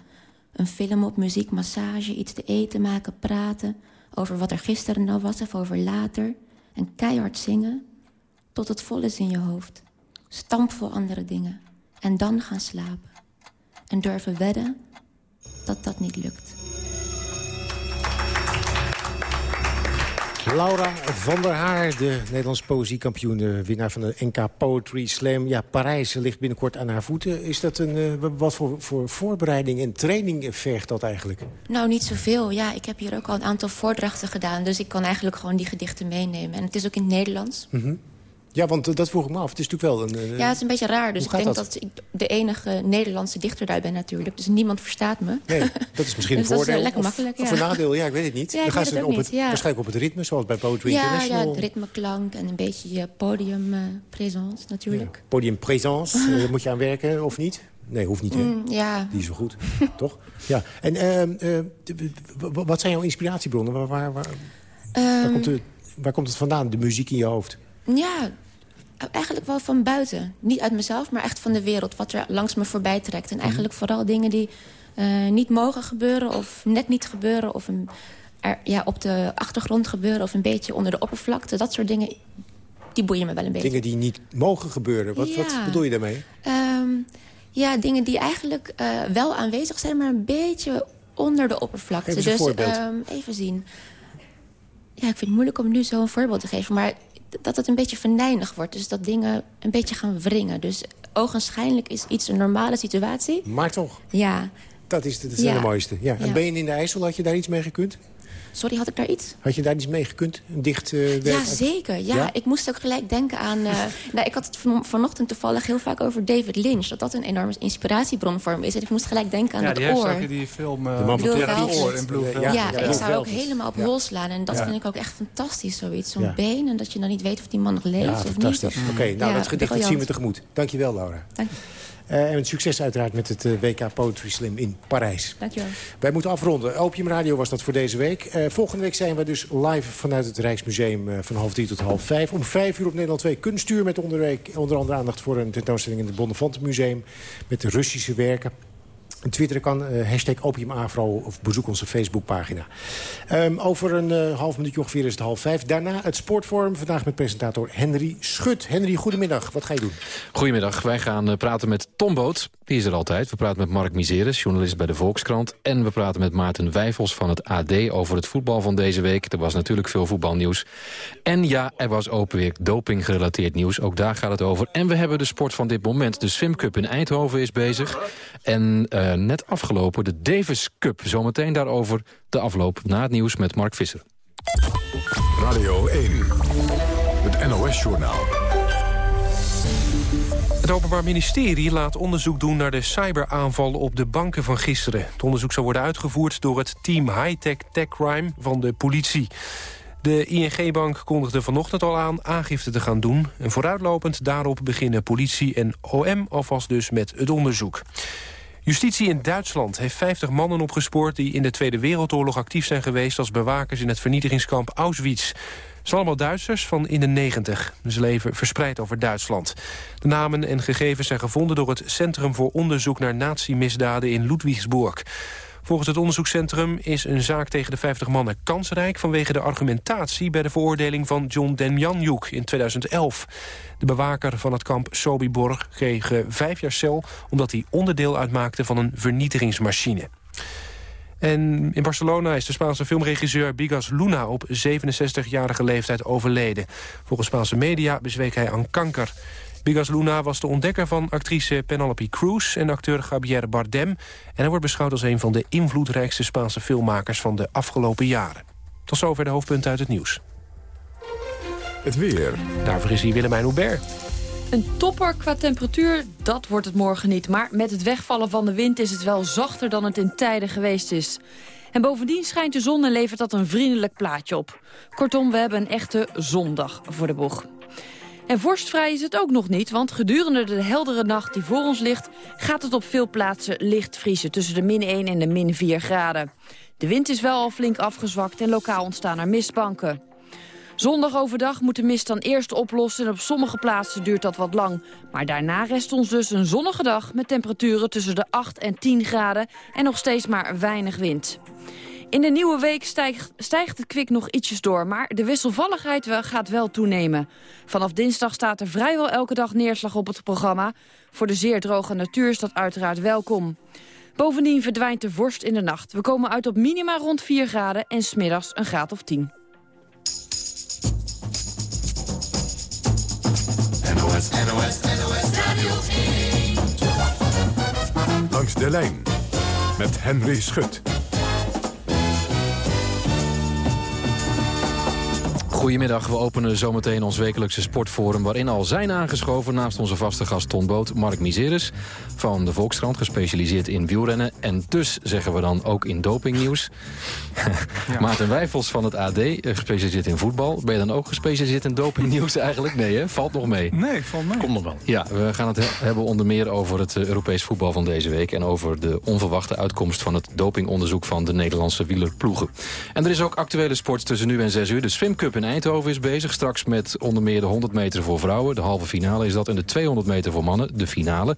Een film op muziek, massage, iets te eten maken, praten... over wat er gisteren nou was of over later. En keihard zingen tot het vol is in je hoofd. Stampvol andere dingen. En dan gaan slapen en durven wedden dat dat niet lukt. Laura van der Haar, de Nederlandse poëziekampioen... de winnaar van de NK Poetry Slam. Ja, Parijs ligt binnenkort aan haar voeten. Is dat een, uh, wat voor, voor voorbereiding en training vergt dat eigenlijk? Nou, niet zoveel. Ja, ik heb hier ook al een aantal voordrachten gedaan... dus ik kan eigenlijk gewoon die gedichten meenemen. En het is ook in het Nederlands. Mm -hmm. Ja, want dat vroeg ik me af. Het is natuurlijk wel een... ja, het is een beetje raar. Dus ik denk dat? dat? ik de enige Nederlandse dichter daar ben natuurlijk. Dus niemand verstaat me. Nee, dat is misschien dus een voordeel. Dat is lekker makkelijk, ja. Of een nadeel, ja, ik weet het niet. Ja, Dan gaan ze op niet, het, ja. waarschijnlijk op het ritme, zoals bij Poetry ja, International. Ja, het ritmeklank en een beetje podiumpresence uh, natuurlijk. Podiumpresence, daar moet je aan werken, of niet? Nee, hoeft niet, hè? Mm, ja. Die is wel goed, toch? Ja. En uh, uh, wat zijn jouw inspiratiebronnen? Waar, waar, waar, um, waar, komt het, waar komt het vandaan, de muziek in je hoofd? Ja, eigenlijk wel van buiten. Niet uit mezelf, maar echt van de wereld. Wat er langs me voorbij trekt. En eigenlijk vooral dingen die uh, niet mogen gebeuren... of net niet gebeuren of een, er, ja, op de achtergrond gebeuren... of een beetje onder de oppervlakte. Dat soort dingen, die boeien me wel een beetje. Dingen die niet mogen gebeuren. Wat, ja. wat bedoel je daarmee? Um, ja, dingen die eigenlijk uh, wel aanwezig zijn... maar een beetje onder de oppervlakte. Even dus um, even zien. Ja, ik vind het moeilijk om nu zo een voorbeeld te geven. Maar dat het een beetje venijnig wordt. Dus dat dingen een beetje gaan wringen. Dus ogenschijnlijk is iets een normale situatie. Maar toch. Ja. Dat is, dat ja. de mooiste. Ja. En ben je in de IJssel, had je daar iets mee gekund? Sorry, had ik daar iets? Had je daar iets mee gekund? Een dicht uh, werk? Ja, zeker. Ja, Ja? ik moest ook gelijk denken aan... eh, nou, ik had het van, vanochtend toevallig heel vaak over David Lynch. Dat dat een enorme inspiratiebron voor hem is. En ik moest gelijk denken aan Ja, dat die oor. ook die film... eh, De man van Blue Terra Velvet. oor in Blue Velvet. Ja, Ja, ik zou ook helemaal op Ja. hol slaan. En dat Ja. vind ik ook echt fantastisch, zoiets. Zo'n Ja. been en dat je dan niet weet of die man nog leeft Ja, of fantastisch. niet. Oké, nou Ja, dat gedicht dat zien we tegemoet. Dankjewel, Laura. Dank Eh, en succes uiteraard met het eh, WK Poetry Slim in Parijs. Dankjewel. Wij moeten afronden. Opium Radio was dat voor deze week. Eh, volgende week zijn we dus live vanuit het Rijksmuseum eh, van half drie tot half vijf. Om vijf uur op Nederland 2 kunstuur met onder, onder andere aandacht voor een tentoonstelling in het Bonnefantenmuseum. Met de Russische werken. En twitteren kan eh, hashtag opiumafro of bezoek onze Facebookpagina. Ehm, over een eh, half minuutje ongeveer is het half vijf. Daarna het Sportforum. Vandaag met presentator Henry Schut. Henry, goedemiddag. Wat ga je doen? Goedemiddag, wij gaan eh, praten met Tom Boot. Die is er altijd. We praten met Mark Miseres, journalist bij de Volkskrant. En we praten met Maarten Wijfels van het AD over het voetbal van deze week. Er was natuurlijk veel voetbalnieuws. En ja, er was open weer doping-gerelateerd nieuws. Ook daar gaat het over. En we hebben de sport van dit moment. De Swim Cup in Eindhoven is bezig. En eh, net afgelopen de Davis Cup. Zometeen daarover de afloop na het nieuws met Mark Visser. Radio 1, het NOS-journaal. Het Openbaar Ministerie laat onderzoek doen naar de cyberaanval op de banken van gisteren. Het onderzoek zou worden uitgevoerd door het team Hightech Tech Crime van de politie. De ING-bank kondigde vanochtend al aan aangifte te gaan doen. En vooruitlopend daarop beginnen politie en OM alvast dus met het onderzoek. Justitie in Duitsland heeft 50 mannen opgespoord... die in de Tweede Wereldoorlog actief zijn geweest... als bewakers in het vernietigingskamp Auschwitz. Het zijn allemaal Duitsers van in de 90. Ze leven verspreid over Duitsland. De namen en gegevens zijn gevonden door het Centrum voor Onderzoek naar Nazi-misdaden in Ludwigsburg. Volgens het onderzoekscentrum is een zaak tegen de 50 mannen kansrijk... vanwege de argumentatie bij de veroordeling van John Demjanjuk in 2011. De bewaker van het kamp Sobibor kreeg eh, vijf jaar cel... omdat hij onderdeel uitmaakte van een vernietigingsmachine. En in Barcelona is de Spaanse filmregisseur Bigas Luna op 67-jarige leeftijd overleden. Volgens Spaanse media bezweek hij aan kanker. Bigas Luna was de ontdekker van actrice Penelope Cruz en acteur Javier Bardem. En hij wordt beschouwd als een van de invloedrijkste Spaanse filmmakers van de afgelopen jaren. Tot zover de hoofdpunten uit het nieuws. Het weer. Daarvoor is hier Willemijn Hubert. Een topper qua temperatuur, dat wordt het morgen niet. Maar met het wegvallen van de wind is het wel zachter dan het in tijden geweest is. En bovendien schijnt de zon en levert dat een vriendelijk plaatje op. Kortom, we hebben een echte zondag voor de boeg. En vorstvrij is het ook nog niet, want gedurende de heldere nacht die voor ons ligt... gaat het op veel plaatsen licht vriezen tussen de min 1 en de min 4 graden. De wind is wel al flink afgezwakt en lokaal ontstaan er mistbanken. Zondag overdag moet de mist dan eerst oplossen en op sommige plaatsen duurt dat wat lang. Maar daarna rest ons dus een zonnige dag met temperaturen tussen de 8 en 10 graden en nog steeds maar weinig wind. In de nieuwe week stijgt, stijgt het kwik nog ietsjes door, maar de wisselvalligheid gaat wel toenemen. Vanaf dinsdag staat er vrijwel elke dag neerslag op het programma. Voor de zeer droge natuur is dat uiteraard welkom. Bovendien verdwijnt de vorst in de nacht. We komen uit op minima rond 4 graden en smiddags een graad of 10. NOS, NOS, NOS Radio 1. Langs de lijn met Henry Schut. Goedemiddag, we openen zometeen ons wekelijkse sportforum... waarin al zijn aangeschoven naast onze vaste gast Ton Boot... Mark Miseres van de Volkskrant, gespecialiseerd in wielrennen... en dus zeggen we dan ook in dopingnieuws. Maarten Wijfels van het AD, eh, gespecialiseerd in voetbal. Ben je dan ook gespecialiseerd in dopingnieuws eigenlijk? Nee, hè? Valt nog mee. Nee, valt mee. Komt nog wel. Ja, we gaan het he- hebben onder meer over het eh, Europees voetbal van deze week... en over de onverwachte uitkomst van het dopingonderzoek van de Nederlandse wielerploegen. En er is ook actuele sport tussen nu en 6 uur. De Swim Cup in Eindhoven is bezig. Straks met onder meer de 100 meter voor vrouwen. De halve finale is dat. En de 200 meter voor mannen, de finale.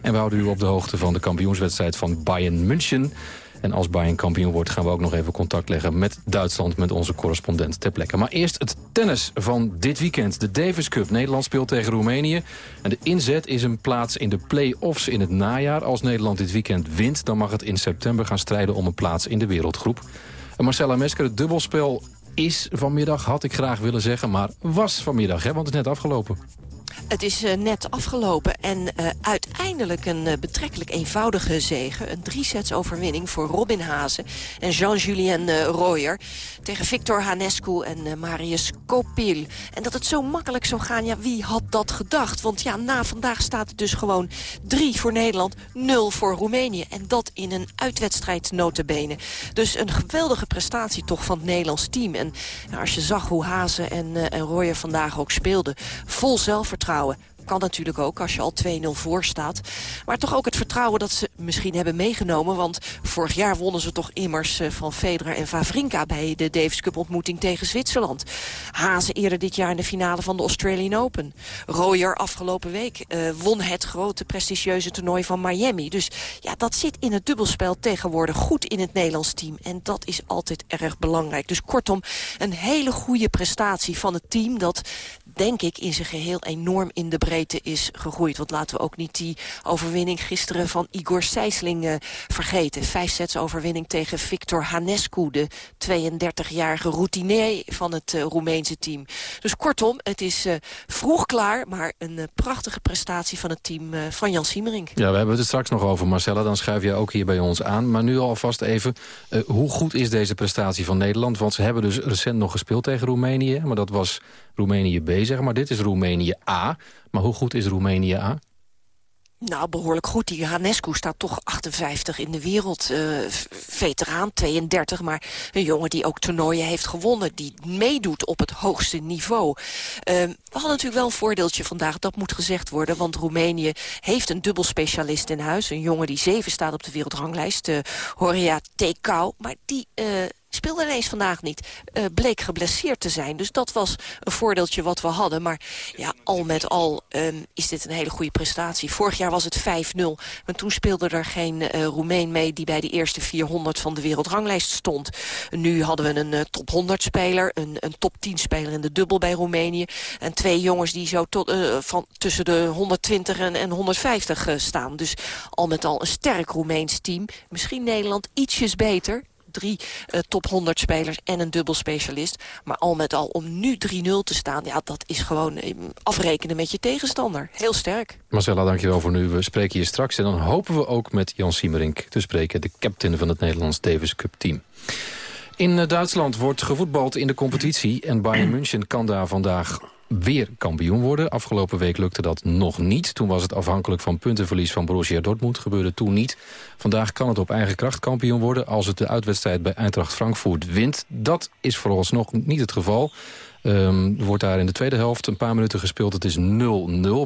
En we houden u op de hoogte van de kampioenswedstrijd van Bayern München. En als Bayern kampioen wordt gaan we ook nog even contact leggen met Duitsland... met onze correspondent ter plekke. Maar eerst het tennis van dit weekend. De Davis Cup. Nederland speelt tegen Roemenië. En de inzet is een plaats in de play-offs in het najaar. Als Nederland dit weekend wint, dan mag het in september gaan strijden... om een plaats in de wereldgroep. En Marcella Mesker, het dubbelspel is vanmiddag, had ik graag willen zeggen... maar was vanmiddag, hè, want het is net afgelopen. Het is uh, net afgelopen en uh, uiteindelijk een uh, betrekkelijk eenvoudige zege. Een drie-sets overwinning voor Robin Hazen en Jean-Julien Royer... tegen Victor Hanescu en Marius Kopil. En dat het zo makkelijk zou gaan, ja, wie had dat gedacht? Want ja, na vandaag staat het dus gewoon drie voor Nederland, nul voor Roemenië. En dat in een uitwedstrijd notabene. Dus een geweldige prestatie toch van het Nederlands team. En nou, als je zag hoe Hazen en, en Royer vandaag ook speelden... vol zelfvertrouwen vertrouwen kan natuurlijk ook als je al 2-0 voor staat. Maar toch ook het vertrouwen dat ze misschien hebben meegenomen. Want vorig jaar wonnen ze toch immers eh, van Federer en Vavrinka... bij de Davis Cup ontmoeting tegen Zwitserland. Hazen eerder dit jaar in de finale van de Australian Open. Royer afgelopen week uh, won het grote prestigieuze toernooi van Miami. Dus ja, dat zit in het dubbelspel tegenwoordig goed in het Nederlands team. En dat is altijd erg belangrijk. Dus kortom, een hele goede prestatie van het team... dat denk ik, in zijn geheel enorm in de breedte is gegroeid. Want laten we ook niet die overwinning gisteren van Igor Sijsling uh, vergeten. Vijf sets overwinning tegen Victor Hanescu, de 32-jarige routinier van het uh, Roemeense team. Dus kortom, het is uh, vroeg klaar, maar een prachtige prestatie van het team van Jan Siemerink. Ja, we hebben het straks nog over, Marcella. Dan schuif je ook hier bij ons aan. Maar nu alvast even, hoe goed is deze prestatie van Nederland? Want ze hebben dus recent nog gespeeld tegen Roemenië. Maar dat was Roemenië B, zeg maar. Dit is Roemenië A. Maar hoe goed is Roemenië A? Nou, behoorlijk goed. Die Hanescu staat toch 58 in de wereld. Uh, veteraan, 32, maar een jongen die ook toernooien heeft gewonnen. Die meedoet op het hoogste niveau. Uh, we hadden natuurlijk wel een voordeeltje vandaag, dat moet gezegd worden. Want Roemenië heeft een dubbelspecialist in huis. Een jongen die zeven staat op de wereldranglijst. Uh, Horia Tekau. Maar die speelde ineens vandaag niet. Uh, bleek geblesseerd te zijn. Dus dat was een voordeeltje wat we hadden. Maar ja, al met al um, is dit een hele goede prestatie. Vorig jaar was het 5-0. Maar toen speelde er geen uh, Roemeen mee... die bij de eerste 400 van de wereldranglijst stond. Nu hadden we een uh, top 100 speler. Een, een top 10 speler in de dubbel bij Roemenië. En twee jongens die zo tot, van tussen de 120 en, en 150 staan. Dus al met al een sterk Roemeens team. Misschien Nederland ietsjes beter drie uh, top 100 spelers en een dubbelspecialist. Maar al met al om nu 3-0 te staan, ja, dat is gewoon uh, afrekenen met je tegenstander. Heel sterk. Marcella, dankjewel voor nu. We spreken je straks en dan hopen we ook met Jan Siemerink te spreken, de captain van het Nederlands Davis Cup team. In eh, Duitsland wordt gevoetbald in de competitie en Bayern München kan daar vandaag weer kampioen worden. Afgelopen week lukte dat nog niet. Toen was het afhankelijk van puntenverlies van Borussia Dortmund. Gebeurde toen niet. Vandaag kan het op eigen kracht kampioen worden... als het de uitwedstrijd bij Eintracht Frankfurt wint. Dat is vooralsnog niet het geval. Um, er wordt daar in de tweede helft een paar minuten gespeeld. Het is 0-0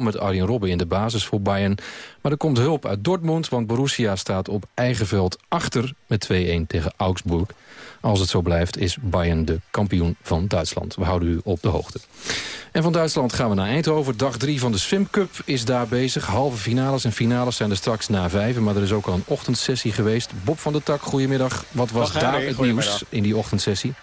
met Arjen Robben in de basis voor Bayern. Maar er komt hulp uit Dortmund, want Borussia staat op eigen veld achter met 2-1 tegen Augsburg. Als het zo blijft is Bayern de kampioen van Duitsland. We houden u op de hoogte. En van Duitsland gaan we naar Eindhoven. Dag 3 van de Swim Cup is daar bezig. Halve finales en finales zijn er straks na vijf. Maar er is ook al een ochtendsessie geweest. Bob van der Tak, goedemiddag. Wat was daar het nieuws in die ochtendsessie?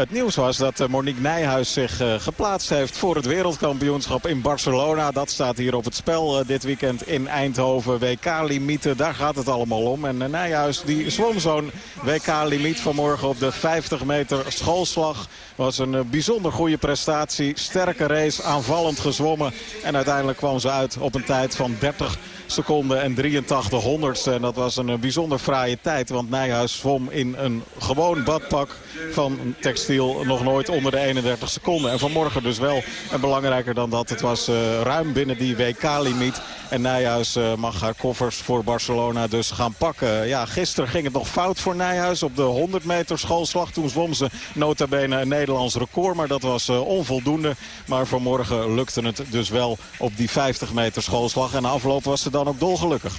Het nieuws was dat eh, Monique Nijhuis zich uh, geplaatst heeft voor het wereldkampioenschap in Barcelona. Dat staat hier op het spel uh, dit weekend in Eindhoven. WK-limieten, daar gaat het allemaal om. En Nijhuis die zwom zo'n WK-limiet vanmorgen op de 50 meter schoolslag. Was een bijzonder goede prestatie. Sterke race, aanvallend gezwommen. En uiteindelijk kwam ze uit op een tijd van 30 seconden en 83 honderdste. En dat was een bijzonder fraaie tijd. Want Nijhuis zwom in een gewoon badpak van textiel nog nooit onder de 31 seconden. En vanmorgen dus wel. En belangrijker dan dat, het was uh, ruim binnen die WK-limiet. En Nijhuis uh, mag haar koffers voor Barcelona dus gaan pakken. Ja, gisteren ging het nog fout voor Nijhuis op de 100 meter schoolslag. Toen zwom ze nota bene een Nederlands record, maar dat was uh, onvoldoende. Maar vanmorgen lukte het dus wel op die 50 meter schoolslag. En na afloop was ze dan ook dolgelukkig.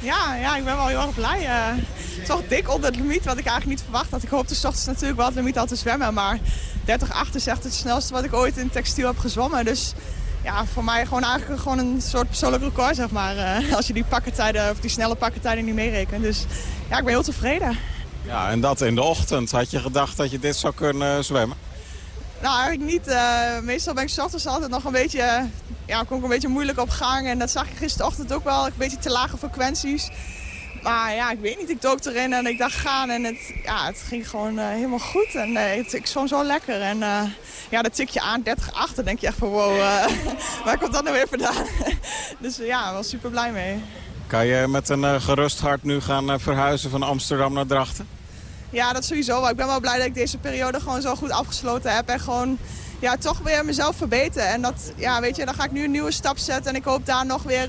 Ja, ja, ik ben wel heel erg blij. Uh, toch dik onder het limiet, wat ik eigenlijk niet verwacht had. Ik hoopte s ochtends natuurlijk wel het limiet al te zwemmen. Maar 30-8 is echt het snelste wat ik ooit in textiel heb gezwommen. Dus ja, voor mij gewoon eigenlijk gewoon een soort persoonlijk record, zeg maar. Uh, als je die pakkentijden, of die snelle pakkentijden niet meerekent. Dus ja, ik ben heel tevreden. Ja, en dat in de ochtend. Had je gedacht dat je dit zou kunnen zwemmen? Nou, eigenlijk niet. Uh, meestal ben ik s ochtends altijd nog een beetje, ja, kom ik een beetje moeilijk op gang. En dat zag ik gisterochtend ook wel, een beetje te lage frequenties. Maar ja, ik weet niet. Ik dook erin en ik dacht gaan en het, ja, het ging gewoon uh, helemaal goed. En uh, het, ik zwom zo lekker. En ja, dat tik je aan 30 achter. denk je echt van wow, waar komt dat nou weer vandaan? dus ja, wel super blij mee. Kan je met een gerust hart nu gaan verhuizen van Amsterdam naar Drachten? Ja, dat sowieso. Ik ben wel blij dat ik deze periode gewoon zo goed afgesloten heb. En gewoon ja, toch weer mezelf verbeteren. En dat, ja, weet je, dan ga ik nu een nieuwe stap zetten. En ik hoop daar nog weer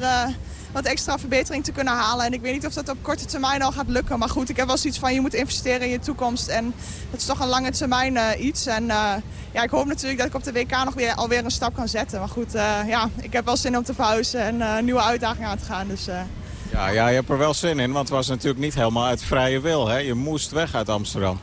wat extra verbetering te kunnen halen. En ik weet niet of dat op korte termijn al gaat lukken. Maar goed, ik heb wel zoiets van je moet investeren in je toekomst. En dat is toch een lange termijn uh, iets. En uh, ja, ik hoop natuurlijk dat ik op de WK nog weer, alweer een stap kan zetten. Maar goed, ja, ik heb wel zin om te verhuizen en nieuwe uitdagingen aan te gaan. Dus, ja, ja, je hebt er wel zin in, want het was natuurlijk niet helemaal uit vrije wil. Hè? Je moest weg uit Amsterdam.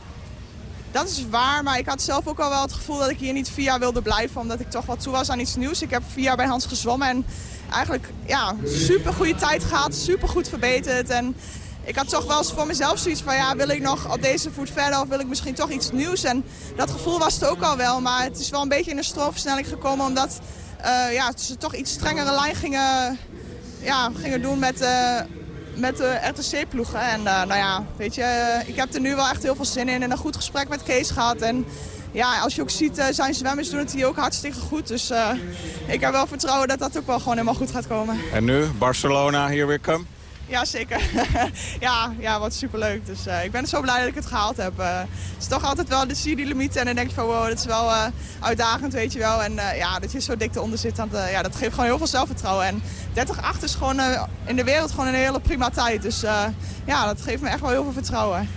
Dat is waar, maar ik had zelf ook al wel het gevoel dat ik hier niet vier jaar wilde blijven. Omdat ik toch wat toe was aan iets nieuws. Ik heb vier jaar bij Hans gezwommen en eigenlijk ja, super goede tijd gehad, super goed verbeterd. En ik had toch wel eens voor mezelf zoiets van, ja, wil ik nog op deze voet verder of wil ik misschien toch iets nieuws? En dat gevoel was het ook al wel, maar het is wel een beetje in een stroomversnelling gekomen omdat uh, ja, ze toch iets strengere lijn gingen, ja, gingen doen met, uh, met de RTC-ploegen. En uh, nou ja, weet je, ik heb er nu wel echt heel veel zin in en een goed gesprek met Kees gehad. En ja, als je ook ziet, zijn zwemmers doen het hier ook hartstikke goed. Dus ik heb wel vertrouwen dat dat ook wel gewoon helemaal goed gaat komen. En nu, Barcelona, here we come? Ja, zeker. ja, ja, wat superleuk. Dus uh, ik ben zo blij dat ik het gehaald heb. het is toch altijd wel, de zie die limieten en dan denk je van wow, dat is wel uitdagend, weet je wel. En ja, dat je zo dik eronder zit, ja, dat geeft gewoon heel veel zelfvertrouwen. En 30-8 is gewoon in de wereld gewoon een hele prima tijd. Dus ja, dat geeft me echt wel heel veel vertrouwen.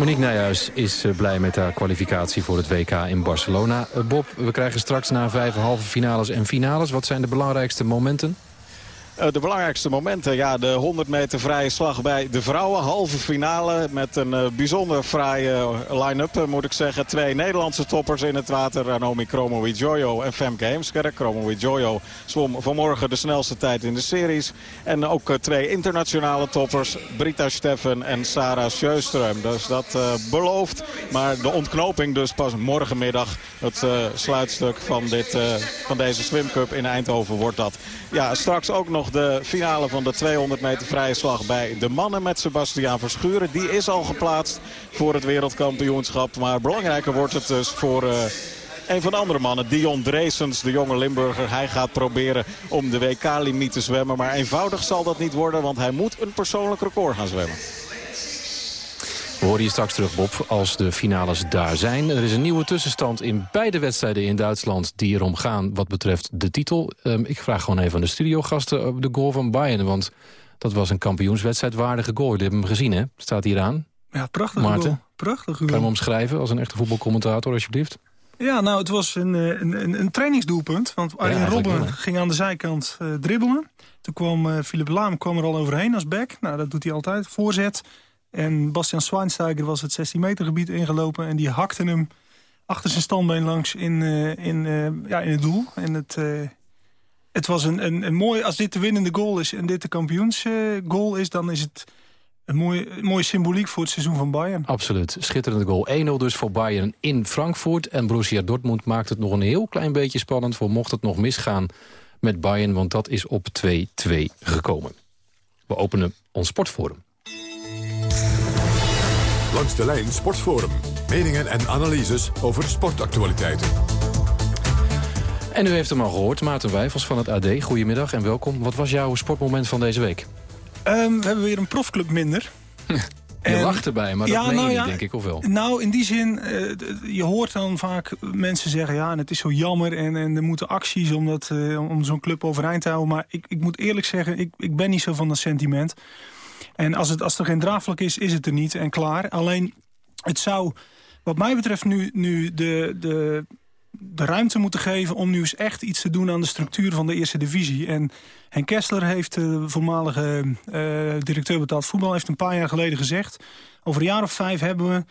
Monique Nijhuis is eh, blij met haar kwalificatie voor het WK in Barcelona. Eh, Bob, we krijgen straks na vijf halve finales en finales. Wat zijn de belangrijkste momenten? Eh, de belangrijkste momenten, ja, de 100 meter vrije slag bij de vrouwen. Halve finale met een uh, bijzonder fraaie line-up, uh, moet ik zeggen. Twee Nederlandse toppers in het water. Ranomi Kromowidjojo en Femke Heemskerk. Kromowidjojo zwom vanmorgen de snelste tijd in de series. En ook twee internationale toppers. Brita Steffen en Sarah Sjöström. Dus dat belooft. Maar de ontknoping dus pas morgenmiddag. Het sluitstuk van, dit, van deze Swim Cup in Eindhoven wordt dat. Ja, straks ook nog de finale van de 200 meter vrije slag bij de mannen met Sebastiaan Verschuren. Die is al geplaatst voor het wereldkampioenschap. Maar belangrijker wordt het dus voor... Uh, een van de andere mannen, Dion Dreesens, de jonge Limburger. Hij gaat proberen om de WK-limiet te zwemmen. Maar eenvoudig zal dat niet worden, want hij moet een persoonlijk record gaan zwemmen. We horen je straks terug, Bob, als de finales daar zijn. Er is een nieuwe tussenstand in beide wedstrijden in Duitsland... die erom gaan wat betreft de titel. Um, ik vraag gewoon even aan de studiogasten over de goal van Bayern... want dat was een kampioenswedstrijd waardige goal. Je hebt hem gezien, hè? Staat hier aan. Ja, prachtig Maarten, goal. Prachtig Kan je hem omschrijven als een echte voetbalcommentator, alsjeblieft? Ja, nou, het was een, een, een, een trainingsdoelpunt. Want Arjen ja, Robben ging aan de zijkant uh, dribbelen. Toen kwam uh, Philip Laam kwam er al overheen als back. Nou, dat doet hij altijd. Voorzet. En Bastian Schweinsteiger was het 16 meter gebied ingelopen... en die hakte hem achter zijn standbeen langs in, uh, in, uh, ja, in het doel. En het, uh, het was een, een, een mooi... Als dit de winnende goal is en dit de kampioensgoal is... dan is het een mooie, mooie symboliek voor het seizoen van Bayern. Absoluut. Schitterende goal. 1-0 dus voor Bayern in Frankfurt. En Borussia Dortmund maakt het nog een heel klein beetje spannend... voor mocht het nog misgaan met Bayern... want dat is op 2-2 gekomen. We openen ons sportforum. Langs de lijn Sportforum. Meningen en analyses over sportactualiteiten. En u heeft hem al gehoord, Maarten Wijfels van het AD. Goedemiddag en welkom. Wat was jouw sportmoment van deze week? Um, we hebben weer een profclub minder. Je en, lacht erbij, maar dat ja, meen nou, je niet, denk ik, of wel? Nou, in die zin, uh, je hoort dan vaak mensen zeggen... ja, en het is zo jammer en, en er moeten acties om, dat, uh, om zo'n club overeind te houden. Maar ik, ik moet eerlijk zeggen, ik, ik ben niet zo van dat sentiment. En als, het, als er geen draagvlak is, is het er niet en klaar. Alleen, het zou wat mij betreft nu, nu de, de, de ruimte moeten geven... om nu eens echt iets te doen aan de structuur van de eerste divisie. En Henk Kessler heeft, de voormalige uh, directeur betaald voetbal... heeft een paar jaar geleden gezegd... over een jaar of vijf hebben we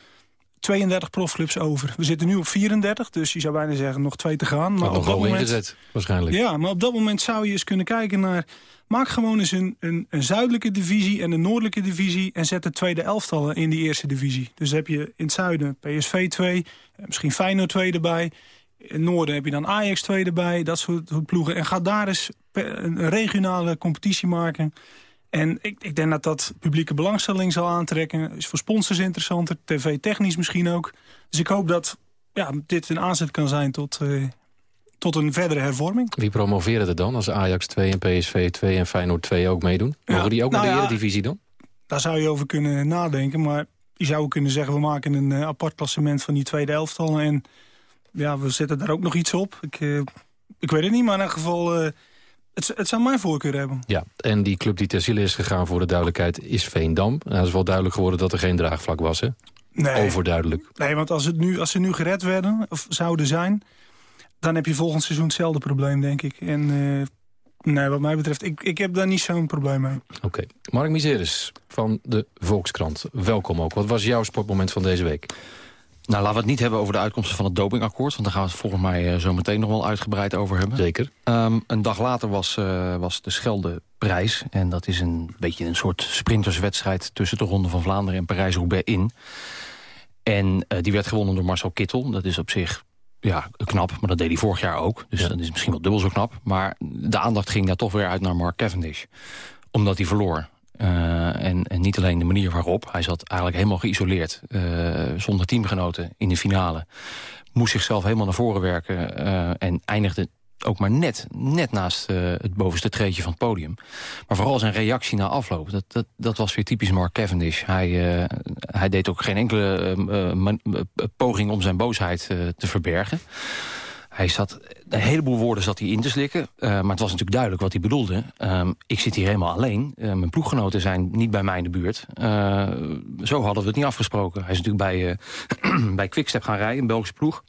32 profclubs over. We zitten nu op 34, dus je zou bijna zeggen nog twee te gaan. Maar op dat moment, ingezet, waarschijnlijk. Ja, maar op dat moment zou je eens kunnen kijken naar... Maak gewoon eens een, een, een, zuidelijke divisie en een noordelijke divisie... en zet de tweede elftallen in die eerste divisie. Dus heb je in het zuiden PSV 2, eh, misschien Feyenoord 2 erbij. In het noorden heb je dan Ajax 2 erbij, dat soort, soort ploegen. En ga daar eens een regionale competitie maken... En ik, ik denk dat dat publieke belangstelling zal aantrekken. Is voor sponsors interessanter, tv-technisch misschien ook. Dus ik hoop dat ja, dit een aanzet kan zijn tot, uh, tot een verdere hervorming. Wie promoveren er dan als Ajax 2 en PSV 2 en Feyenoord 2 ook meedoen? Mogen ja, die ook nou naar de ja, Eredivisie dan? Daar zou je over kunnen nadenken, maar je zou kunnen zeggen... we maken een uh, apart klassement van die tweede elftal... en ja, we zetten daar ook nog iets op. Ik, uh, ik weet het niet, maar in elk geval... Het, het, zou mijn voorkeur hebben. Ja, en die club die ter ziele is gegaan voor de duidelijkheid is Veendam. Nou, het is wel duidelijk geworden dat er geen draagvlak was, hè? Nee. Overduidelijk. Nee, want als, het nu, als ze nu gered werden, of zouden zijn... dan heb je volgend seizoen hetzelfde probleem, denk ik. En uh, nee, wat mij betreft, ik, ik heb daar niet zo'n probleem mee. Oké. Okay. Mark Miseris van de Volkskrant. Welkom ook. Wat was jouw sportmoment van deze week? Nou, laten we het niet hebben over de uitkomsten van het dopingakkoord... want daar gaan we het volgens mij uh, zo meteen nog wel uitgebreid over hebben. Zeker. Um, een dag later was, uh, was de Scheldeprijs. En dat is een beetje een soort sprinterswedstrijd... tussen de Ronde van Vlaanderen en Parijs-Roubaix in. En uh, die werd gewonnen door Marcel Kittel. Dat is op zich ja, knap, maar dat deed hij vorig jaar ook. Dus ja. dat is misschien wel dubbel zo knap. Maar de aandacht ging daar toch weer uit naar Mark Cavendish. Omdat hij verloor. Uh, en, en, niet alleen de manier waarop. Hij zat eigenlijk helemaal geïsoleerd. Uh, zonder teamgenoten in de finale. Moest zichzelf helemaal naar voren werken. Uh, en eindigde ook maar net, net naast het bovenste treedje van het podium. Maar vooral zijn reactie na afloop. Dat, dat, dat was weer typisch Mark Cavendish. Hij, hij deed ook geen enkele poging om zijn boosheid te verbergen. Hij zat, een heleboel woorden zat hij in te slikken. Uh, maar het was natuurlijk duidelijk wat hij bedoelde. Uh, ik zit hier helemaal alleen. Uh, mijn ploeggenoten zijn niet bij mij in de buurt. zo hadden we het niet afgesproken. Hij is natuurlijk bij, bij Quickstep gaan rijden, een Belgische ploeg.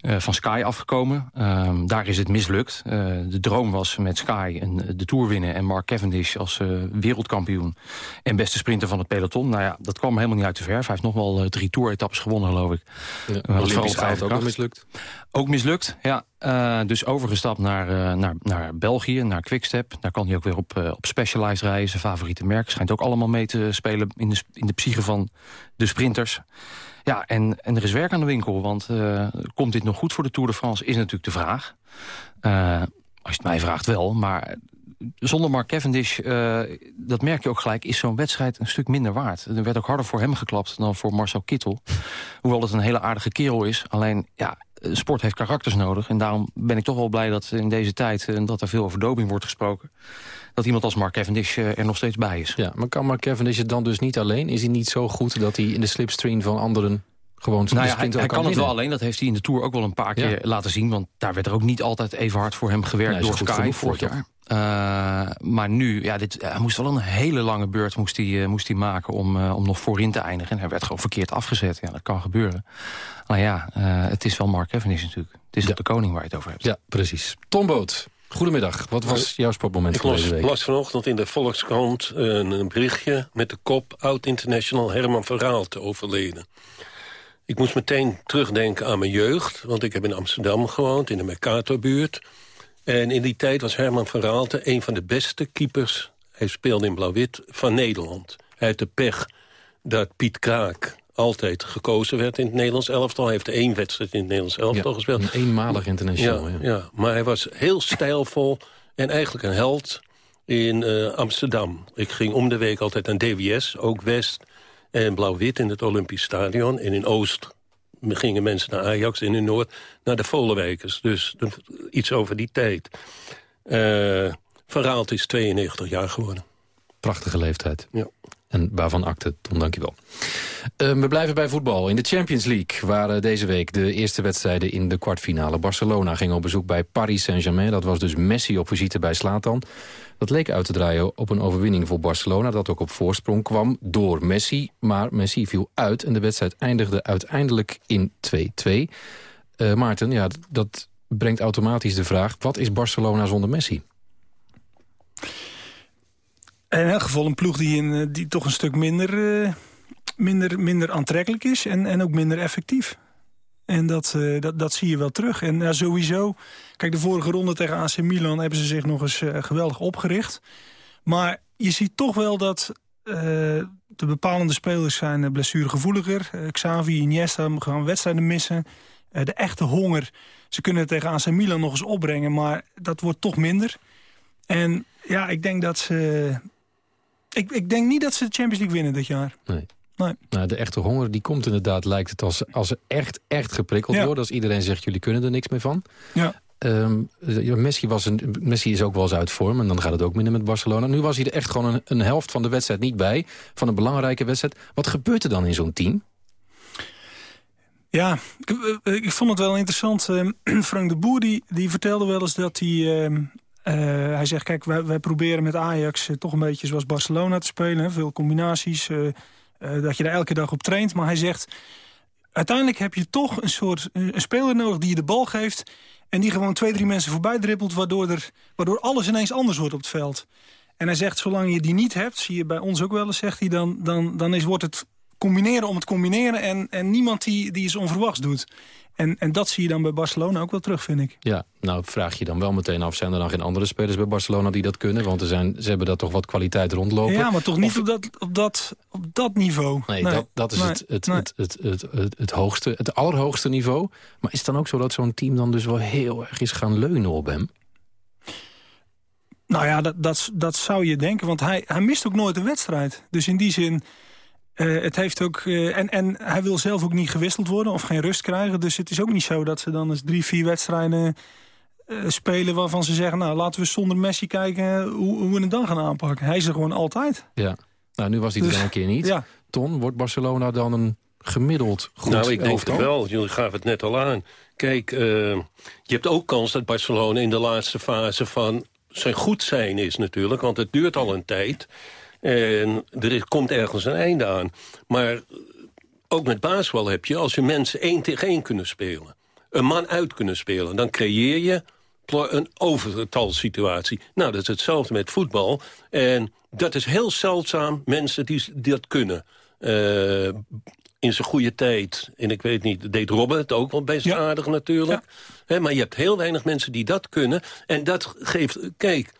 van Sky afgekomen. Ehm, daar is het mislukt. de droom was met Sky een, de Tour winnen... en Mark Cavendish als wereldkampioen en beste sprinter van het peloton. Nou ja, dat kwam helemaal niet uit de verf. Hij heeft nog wel drie Tour-etappes gewonnen, geloof ik. Ja, Olympisch goud ook mislukt. Ook mislukt, ja. Uh, dus overgestapt naar, uh, naar, naar België, naar Quickstep. Daar kan hij ook weer op, uh, op Specialized rijden. Favoriete merk schijnt ook allemaal mee te spelen... in de, in de psyche van de sprinters. Ja, en, en er is werk aan de winkel. Want komt dit nog goed voor de Tour de France, is natuurlijk de vraag. als je het mij vraagt wel, maar zonder Mark Cavendish, uh, dat merk je ook gelijk... is zo'n wedstrijd een stuk minder waard. Er werd ook harder voor hem geklapt dan voor Marcel Kittel. Hoewel het een hele aardige kerel is. Alleen, ja, sport heeft karakters nodig. En daarom ben ik toch wel blij dat in deze tijd... en dat er veel over doping wordt gesproken... dat iemand als Mark Cavendish er nog steeds bij is. Ja, maar kan Mark Cavendish het dan dus niet alleen? Is hij niet zo goed dat hij in de slipstream van anderen... Gewoon nou ja, hij, hij kan het wel alleen. Dat heeft hij in de Tour ook wel een paar keer laten zien. Want daar werd er ook niet altijd even hard voor hem gewerkt nee, door Sky vorig jaar. Uh, maar nu, ja, dit, hij moest wel een hele lange beurt moest hij, uh, moest hij maken om, uh, om nog voorin te eindigen. En hij werd gewoon verkeerd afgezet. Ja, dat kan gebeuren. Maar ja, het is wel Mark Cavendish natuurlijk. Het is ja. de koning waar je het over hebt. Ja, precies. Tom Boot, goedemiddag. Wat was jouw sportmoment Ik van deze week? Ik las vanochtend in de Volkskrant een, een berichtje met de kop... oud-international Herman Verhaal te overleden. Ik moest meteen terugdenken aan mijn jeugd. Want ik heb in Amsterdam gewoond, in de Mercatorbuurt... En in die tijd was Herman van Raalte een van de beste keepers... hij speelde in Blauw-Wit, van Nederland. Hij had de pech dat Piet Kraak altijd gekozen werd in het Nederlands elftal. Hij heeft één wedstrijd in het Nederlands elftal ja, gespeeld. Een eenmalig international. Ja, ja. ja, maar hij was heel stijlvol en eigenlijk een held in uh, Amsterdam. Ik ging om de week altijd naar DWS, ook West en Blauw-Wit in het Olympisch Stadion. En in Oost gingen mensen naar Ajax en in Noord naar de Volenwijkers. Dus iets over die tijd. Uh, van Raalt is 92 jaar geworden. Prachtige leeftijd. Ja. En waarvan akte, Tom, dankjewel. Uh, we blijven bij voetbal. In de Champions League waren deze week de eerste wedstrijden in de kwartfinale. Barcelona ging op bezoek bij Paris Saint-Germain. Dat was dus Messi op visite bij Slatan. Dat leek uit te draaien op een overwinning voor Barcelona... dat ook op voorsprong kwam door Messi. Maar Messi viel uit en de wedstrijd eindigde uiteindelijk in 2-2. Uh, Maarten, ja, dat brengt automatisch de vraag... wat is Barcelona zonder Messi? In elk geval een ploeg die, in, die toch een stuk minder, uh, minder, minder aantrekkelijk is... En, en ook minder effectief. En dat, dat, dat zie je wel terug. En sowieso, kijk, de vorige ronde tegen AC Milan... hebben ze zich nog eens uh, geweldig opgericht. Maar je ziet toch wel dat de bepalende spelers zijn blessuregevoeliger. Xavi, Iniesta gaan wedstrijden missen. de echte honger, ze kunnen het tegen AC Milan nog eens opbrengen... maar dat wordt toch minder. En ja, ik denk dat ze Ik, ik denk niet dat ze de Champions League winnen dit jaar. Nee. Nee. Nou, de echte honger die komt inderdaad, lijkt het, als, als ze echt, echt geprikkeld Ja. worden. Als iedereen zegt, jullie kunnen er niks meer van. Ja. Ehm, ja, Messi, was een, Messi is ook wel eens uit vorm en dan gaat het ook minder met Barcelona. Nu was hij er echt gewoon een, een helft van de wedstrijd niet bij. Van een belangrijke wedstrijd. Wat gebeurt er dan in zo'n team? Ja, ik, eh, vond het wel interessant. eh, Frank de Boer die, die vertelde wel eens dat hij... eh, eh, hij zegt, kijk, wij, proberen met Ajax eh, toch een beetje zoals Barcelona te spelen. Veel combinaties, dat je daar elke dag op traint. Maar hij zegt, uiteindelijk heb je toch een soort een speler nodig die je de bal geeft... en die gewoon twee, drie mensen voorbij dribbelt... waardoor, er, waardoor alles ineens anders wordt op het veld. En hij zegt, zolang je die niet hebt, zie je bij ons ook wel eens, zegt hij... dan, dan, dan is, wordt het combineren om het combineren... en, en niemand die, die iets onverwachts doet. En, en dat zie je dan bij Barcelona ook wel terug, vind ik. Ja, nou vraag je dan wel meteen af... zijn er dan geen andere spelers bij Barcelona die dat kunnen? Want er zijn, ze hebben daar toch wat kwaliteit rondlopen. Ja, maar toch niet op, dat, op, dat, op dat niveau. Nee, dat, dat is nee, het, het, nee. het, het, het, het, het hoogste, het allerhoogste niveau. Maar is het dan ook zo dat zo'n team dan dus wel heel erg is gaan leunen op hem? Nou ja, dat, dat, dat zou je denken, want hij, hij mist ook nooit een wedstrijd. Dus in die zin, eh, het heeft ook... eh, en, en hij wil zelf ook niet gewisseld worden of geen rust krijgen. Dus het is ook niet zo dat ze dan eens drie, vier wedstrijden eh, spelen... waarvan ze zeggen, nou laten we zonder Messi kijken hoe, hoe we het dan gaan aanpakken. Hij is er gewoon altijd. Ja. Nou, nu was hij er Dus, dan een keer niet. ja. Ton, wordt Barcelona dan een gemiddeld goed nou, ik denk het wel. Jullie gaven het net al aan. Kijk, eh, je hebt ook kans dat Barcelona in de laatste fase van zijn goed zijn is natuurlijk. Want het duurt al een tijd. En er komt ergens een einde aan. Maar ook met basketbal heb je, als je mensen één tegen één kunnen spelen... een man uit kunnen spelen, dan creëer je een overtalsituatie. Nou, dat is hetzelfde met voetbal. En dat is heel zeldzaam, mensen die, die dat kunnen. Eh, in zijn goede tijd. En ik weet niet, deed Robben het ook wel best aardig natuurlijk. Maar je hebt heel weinig mensen die dat kunnen. En dat geeft, kijk,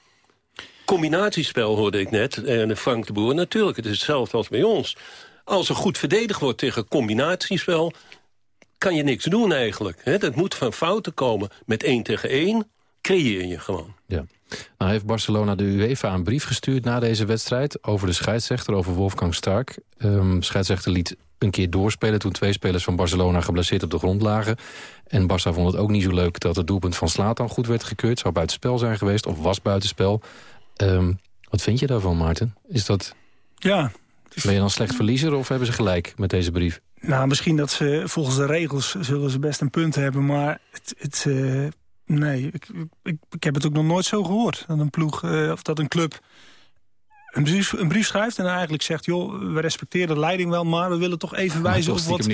combinatiespel hoorde ik net. En Frank de Boer, natuurlijk, het is hetzelfde als bij ons. Als er goed verdedigd wordt tegen combinatiespel... kan je niks doen eigenlijk. Hè? Dat moet van fouten komen. Met één tegen één creëer je gewoon. Ja. Nou heeft Barcelona de UEFA een brief gestuurd na deze wedstrijd... over de scheidsrechter, over Wolfgang Stark. De scheidsrechter liet een keer doorspelen... toen twee spelers van Barcelona geblesseerd op de grond lagen. En Barça vond het ook niet zo leuk dat het doelpunt van Slatan goed werd gekeurd. Zou buitenspel zijn geweest of was buitenspel. Ehm, wat vind je daarvan, Maarten? Is dat... Ja. Ben je dan slecht verliezer of hebben ze gelijk met deze brief? Nou, misschien dat ze volgens de regels zullen ze best een punt hebben, maar het... het eh, nee, ik, ik, ik heb het ook nog nooit zo gehoord. Dat een ploeg, eh, of dat een club een brief, een brief schrijft en eigenlijk zegt... joh, we respecteren de leiding wel, maar we willen toch even wijzen op wat,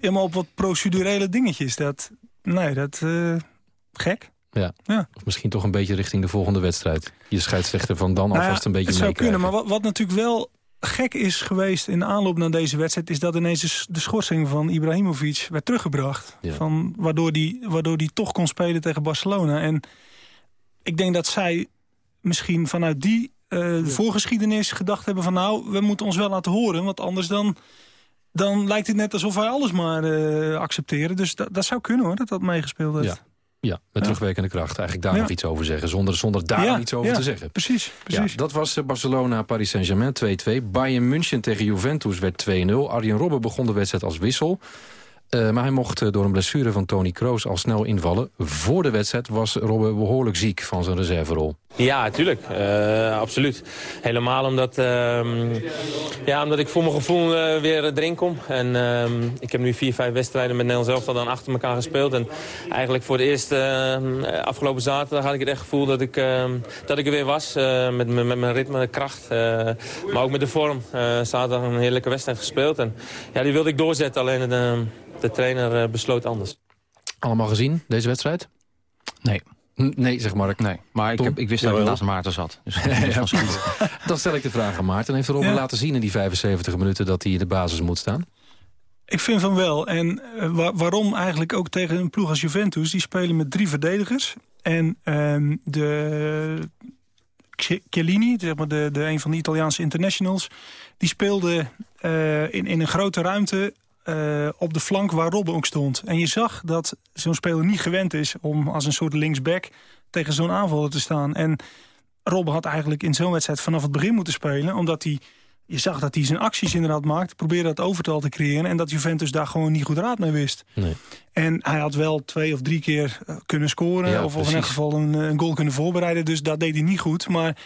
ja, maar op wat procedurele dingetjes. Dat, nee, dat... eh, gek. Ja. Ja. Of misschien toch een beetje richting de volgende wedstrijd. Je scheidsrechter van dan Nou ja, alvast een beetje Het zou kunnen, maar wat, wat natuurlijk wel gek is geweest in de aanloop naar deze wedstrijd... is dat ineens de schorsing van Ibrahimovic werd teruggebracht. Ja. Van, waardoor die, waardoor die toch kon spelen tegen Barcelona. En ik denk dat zij misschien vanuit die eh, voorgeschiedenis gedacht hebben van... nou, we moeten ons wel laten horen, want anders dan... Dan lijkt het net alsof wij alles maar eh, accepteren. Dus dat, dat zou kunnen hoor, dat dat meegespeeld heeft. Ja. Ja, met terugwerkende kracht. Eigenlijk daar nog iets over zeggen. Zonder, zonder daar iets over te zeggen. Precies, precies. Dat was eh, Barcelona, Paris Saint-Germain 2-2. Bayern München tegen Juventus werd 2-0. Arjen Robben begon de wedstrijd als wissel. Eh, maar hij mocht eh, door een blessure van Tony Kroos al snel invallen. Voor de wedstrijd was Robben behoorlijk ziek van zijn reserverol. Ja, tuurlijk. Eh, absoluut. Helemaal omdat, ehm, ja, omdat ik voor mijn gevoel weer erin kom. En ehm, ik heb nu vier, vijf wedstrijden met Nederland zelf al dan achter elkaar gespeeld. En eigenlijk voor de eerste eh, afgelopen zaterdag had ik het echt gevoel dat ik, ehm, dat ik er weer was. met, met, mijn ritme, de kracht. maar ook met de vorm. Zaterdag een heerlijke wedstrijd gespeeld. En ja, die wilde ik doorzetten. Alleen de, trainer eh, besloot anders. Allemaal gezien, deze wedstrijd? Nee. Nee, zeg Mark. Nee, maar ik, heb, ik wist dat ik naast Maarten zat. Dus Ja, precies. Dan stel ik de vraag aan Maarten. Heeft Robben Ja. laten zien in die 75 minuten dat hij in de basis moet staan? Ik vind van wel. En eh, wa- waarom eigenlijk ook tegen een ploeg als Juventus? Die spelen met drie verdedigers. En ehm, de Ch- Chiellini, zeg maar de, de een van de Italiaanse internationals... die speelde eh, in, in een grote ruimte eh, op de flank waar Robben ook stond. En je zag dat zo'n speler niet gewend is om als een soort linksback... tegen zo'n aanvaller te staan. En Robben had eigenlijk in zo'n wedstrijd vanaf het begin moeten spelen. Omdat hij, je zag dat hij zijn acties inderdaad maakte. Probeerde dat overtal te creëren. En dat Juventus daar gewoon niet goed raad mee wist. Nee. En hij had wel twee of drie keer eh, kunnen scoren. Ja, of, of in elk geval een, een goal kunnen voorbereiden. Dus dat deed hij niet goed. Maar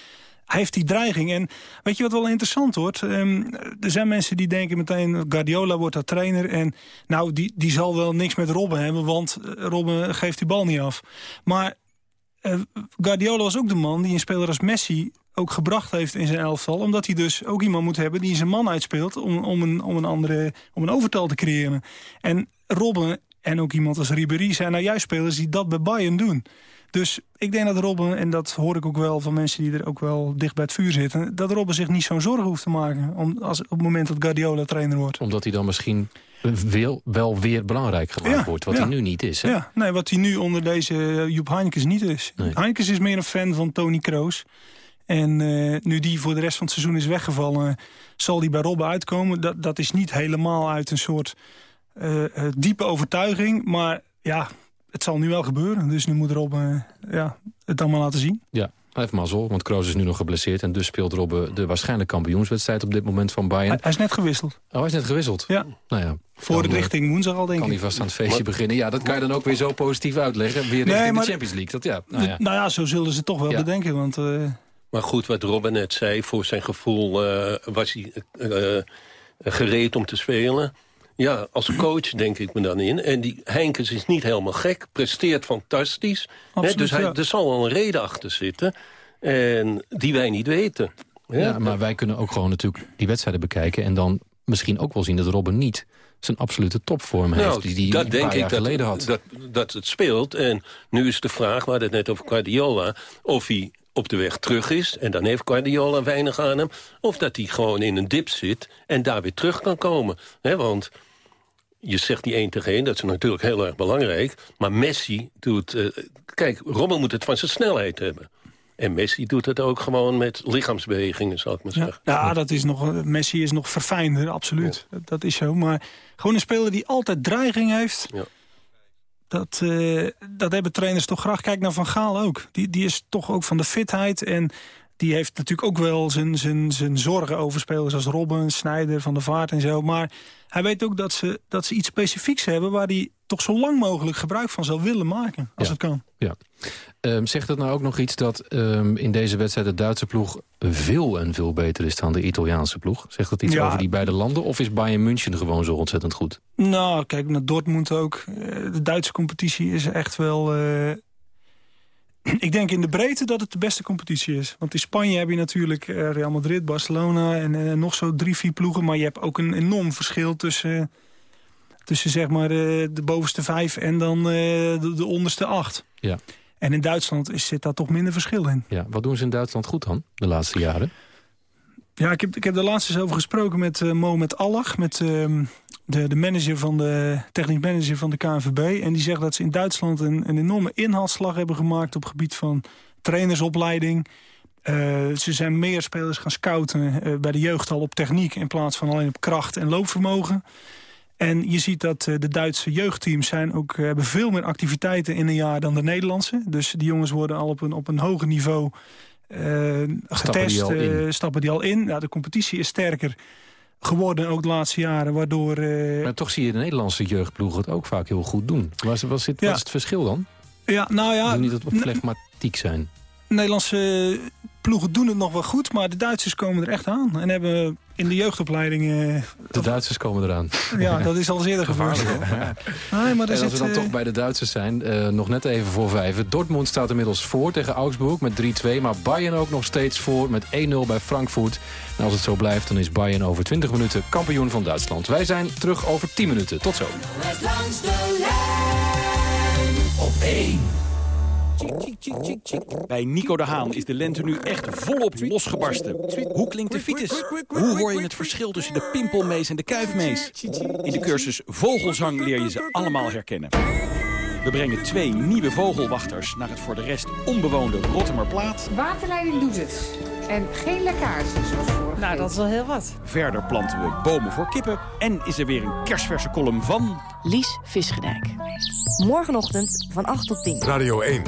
heeft die dreiging. En weet je wat wel interessant wordt? Ehm, er zijn mensen die denken meteen... Guardiola wordt daar trainer. En nou, die, die zal wel niks met Robben hebben. Want eh, Robben geeft die bal niet af. Maar eh, Guardiola was ook de man die een speler als Messi ook gebracht heeft in zijn elftal. Omdat hij dus ook iemand moet hebben die zijn man uitspeelt... om, om, een, om, een, andere, om een overtal te creëren. En Robben en ook iemand als Ribéry zijn nou juist spelers die dat bij Bayern doen. Dus ik denk dat Robben, en dat hoor ik ook wel van mensen die er ook wel dicht bij het vuur zitten... dat Robben zich niet zo'n zorgen hoeft te maken om, als, op het moment dat Guardiola trainer wordt. Omdat hij dan misschien wel, wel weer belangrijk gemaakt Ja, wordt. Wat ja. hij nu niet is. Hè? Ja, nee, wat hij nu onder deze eh, Joep Heinkes niet is. Nee. Heinkes is meer een fan van Tony Kroos. En eh, nu die voor de rest van het seizoen is weggevallen... zal die bij Robben uitkomen. Dat, dat is niet helemaal uit een soort eh, diepe overtuiging. Maar ja, het zal nu wel gebeuren. Dus nu moet Robben eh, ja, het allemaal laten zien. Ja, hij heeft mazzel, want Kroos is nu nog geblesseerd... en dus speelt Robben de waarschijnlijk kampioenswedstrijd op dit moment van Bayern. Hij, hij is net gewisseld. Oh, hij is net gewisseld? Ja. Nou ja, Voor de eh, richting woensdag al, denk Kan ik. hij vast aan het feestje beginnen. Ja, dat kan je dan ook weer zo positief uitleggen. Weer richting Nee, maar- de Champions League. Dat, ja, nou ja. Nou ja, zo zullen ze toch wel Ja. bedenken. Want eh, Maar goed, wat Robin net zei, voor zijn gevoel eh, was hij gereed om te spelen. Ja, als coach denk ik me dan in. En die Heinkes is niet helemaal gek, presteert fantastisch. Hè, Absoluut, dus hij, ja. er zal wel een reden achter zitten. En die wij niet weten. Hè? Ja, maar wij kunnen ook gewoon natuurlijk die wedstrijden bekijken... en dan misschien ook wel zien dat Robben niet zijn absolute topvorm heeft... Nou, die hij dat een denk paar ik jaar dat, geleden had. Dat, dat het speelt. En nu is de vraag, we hadden het net over Guardiola... of hij op de weg terug is, en dan heeft Guardiola weinig aan hem... of dat hij gewoon in een dip zit en daar weer terug kan komen. Hè, want je zegt die 1 tegen 1, dat is natuurlijk heel erg belangrijk. Maar Messi doet... eh, kijk, Robben moet het van zijn snelheid hebben. En Messi doet het ook gewoon met lichaamsbewegingen, zal ik maar Ja, zeggen. ja, dat is nog, Messi is nog verfijnder, absoluut. Dat, dat is zo. Maar gewoon een speler die altijd dreiging heeft... Ja. Dat, eh, dat hebben trainers toch graag. Kijk naar Van Gaal ook. Die, die is toch ook van de fitheid. En die heeft natuurlijk ook wel zijn, zijn, zijn zorgen over spelers als Robben, Snijder, Van der Vaart en zo. Maar hij weet ook dat ze, dat ze iets specifieks hebben... waar hij toch zo lang mogelijk gebruik van zou willen maken, als Ja. het kan. Ja. Ehm, zegt het nou ook nog iets dat ehm, in deze wedstrijd de Duitse ploeg veel en veel beter is dan de Italiaanse ploeg? Zegt dat iets Ja. over die beide landen of is Bayern München gewoon zo ontzettend goed? Nou, kijk naar Dortmund ook. Eh, De Duitse competitie is echt wel... eh, Ik denk in de breedte dat het de beste competitie is. Want in Spanje heb je natuurlijk eh, Real Madrid, Barcelona... en eh, nog zo drie, vier ploegen. Maar je hebt ook een enorm verschil tussen... tussen zeg maar eh, de bovenste vijf en dan de, de onderste acht. Ja. En in Duitsland is, zit daar toch minder verschil in. ja. Wat doen ze in Duitsland goed dan, de laatste jaren? Ja, ik heb, ik heb er laatst eens over gesproken met uh, Mohamed Allah... met ehm, de, de manager van de technisch manager van de KNVB. En die zegt dat ze in Duitsland een, een enorme inhaalslag hebben gemaakt... op gebied van trainersopleiding. Uh, ze zijn meer spelers gaan scouten uh, bij de jeugd al op techniek... in plaats van alleen op kracht en loopvermogen. En je ziet dat uh, de Duitse jeugdteams zijn ook, hebben veel meer activiteiten in een jaar dan de Nederlandse. Dus die jongens worden al op een, op een hoger niveau getest, stappen die, stappen die al in. Ja, de competitie is sterker geworden ook de laatste jaren, waardoor... Uh... Maar toch zie je de Nederlandse jeugdploeg het ook vaak heel goed doen. Waar, zit, ja. Wat is het verschil dan? Ja, nou ja... niet dat we flegmatiek zijn. Nederlandse ploegen doen het nog wel goed, maar de Duitsers komen er echt aan. En hebben in de jeugdopleiding... Uh, de Duitsers komen eraan. Ja, dat is al eerder gebeurd. Ja. Nee, maar en als we dan uh... toch bij de Duitsers zijn, uh, nog net even voor vijven. Dortmund staat inmiddels voor tegen Augsburg met 3-2. Maar Bayern ook nog steeds voor met 1-0 bij Frankfurt. En als het zo blijft, dan is Bayern over 20 minuten kampioen van Duitsland. Wij zijn terug over 10 minuten. Tot zo. Langs de lijn op 1. Bij Nico de Haan is de lente nu echt volop losgebarsten. Hoe klinkt de fiets? Hoe hoor je het verschil tussen de pimpelmees en de kuifmees? In de cursus Vogelzang leer je ze allemaal herkennen. We brengen twee nieuwe vogelwachters naar het voor de rest onbewoonde Rottermerplaat. Waterleiding doet het. En geen lekkages zoals vorige Nou, dat is wel heel wat. Verder planten we bomen voor kippen. En is er weer een kerstverse column van... Lies Visgedijk. Morgenochtend van 8 tot 10. Radio 1.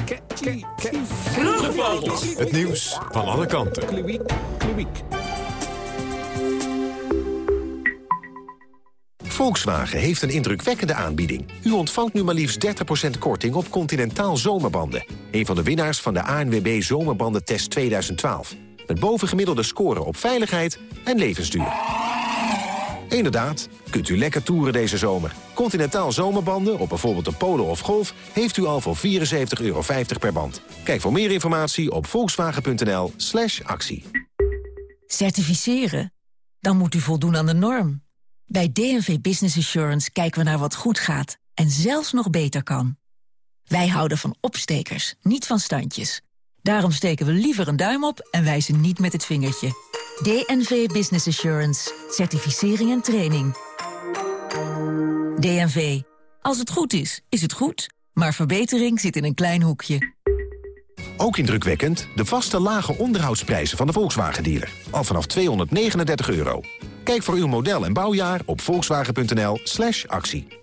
Vluggenvogels. Het nieuws van alle kanten. Volkswagen heeft een indrukwekkende aanbieding. U ontvangt nu maar liefst 30% korting op Continentaal zomerbanden. Een van de winnaars van de ANWB Zomerbandentest 2012. Met bovengemiddelde score op veiligheid en levensduur. Inderdaad, kunt u lekker toeren deze zomer. Continentaal zomerbanden op bijvoorbeeld een Polo of Golf... heeft u al voor 74,50 euro per band. Kijk voor meer informatie op volkswagen.nl slash actie. Certificeren? Dan moet u voldoen aan de norm. Bij DNV Business Assurance kijken we naar wat goed gaat... en zelfs nog beter kan. Wij houden van opstekers, niet van standjes. Daarom steken we liever een duim op en wijzen niet met het vingertje. DNV Business Assurance. Certificering en training. DNV. Als het goed is, is het goed. Maar verbetering zit in een klein hoekje. Ook indrukwekkend de vaste lage onderhoudsprijzen van de Volkswagen-dealer. Al vanaf 239 euro. Kijk voor uw model en bouwjaar op volkswagen.nl actie.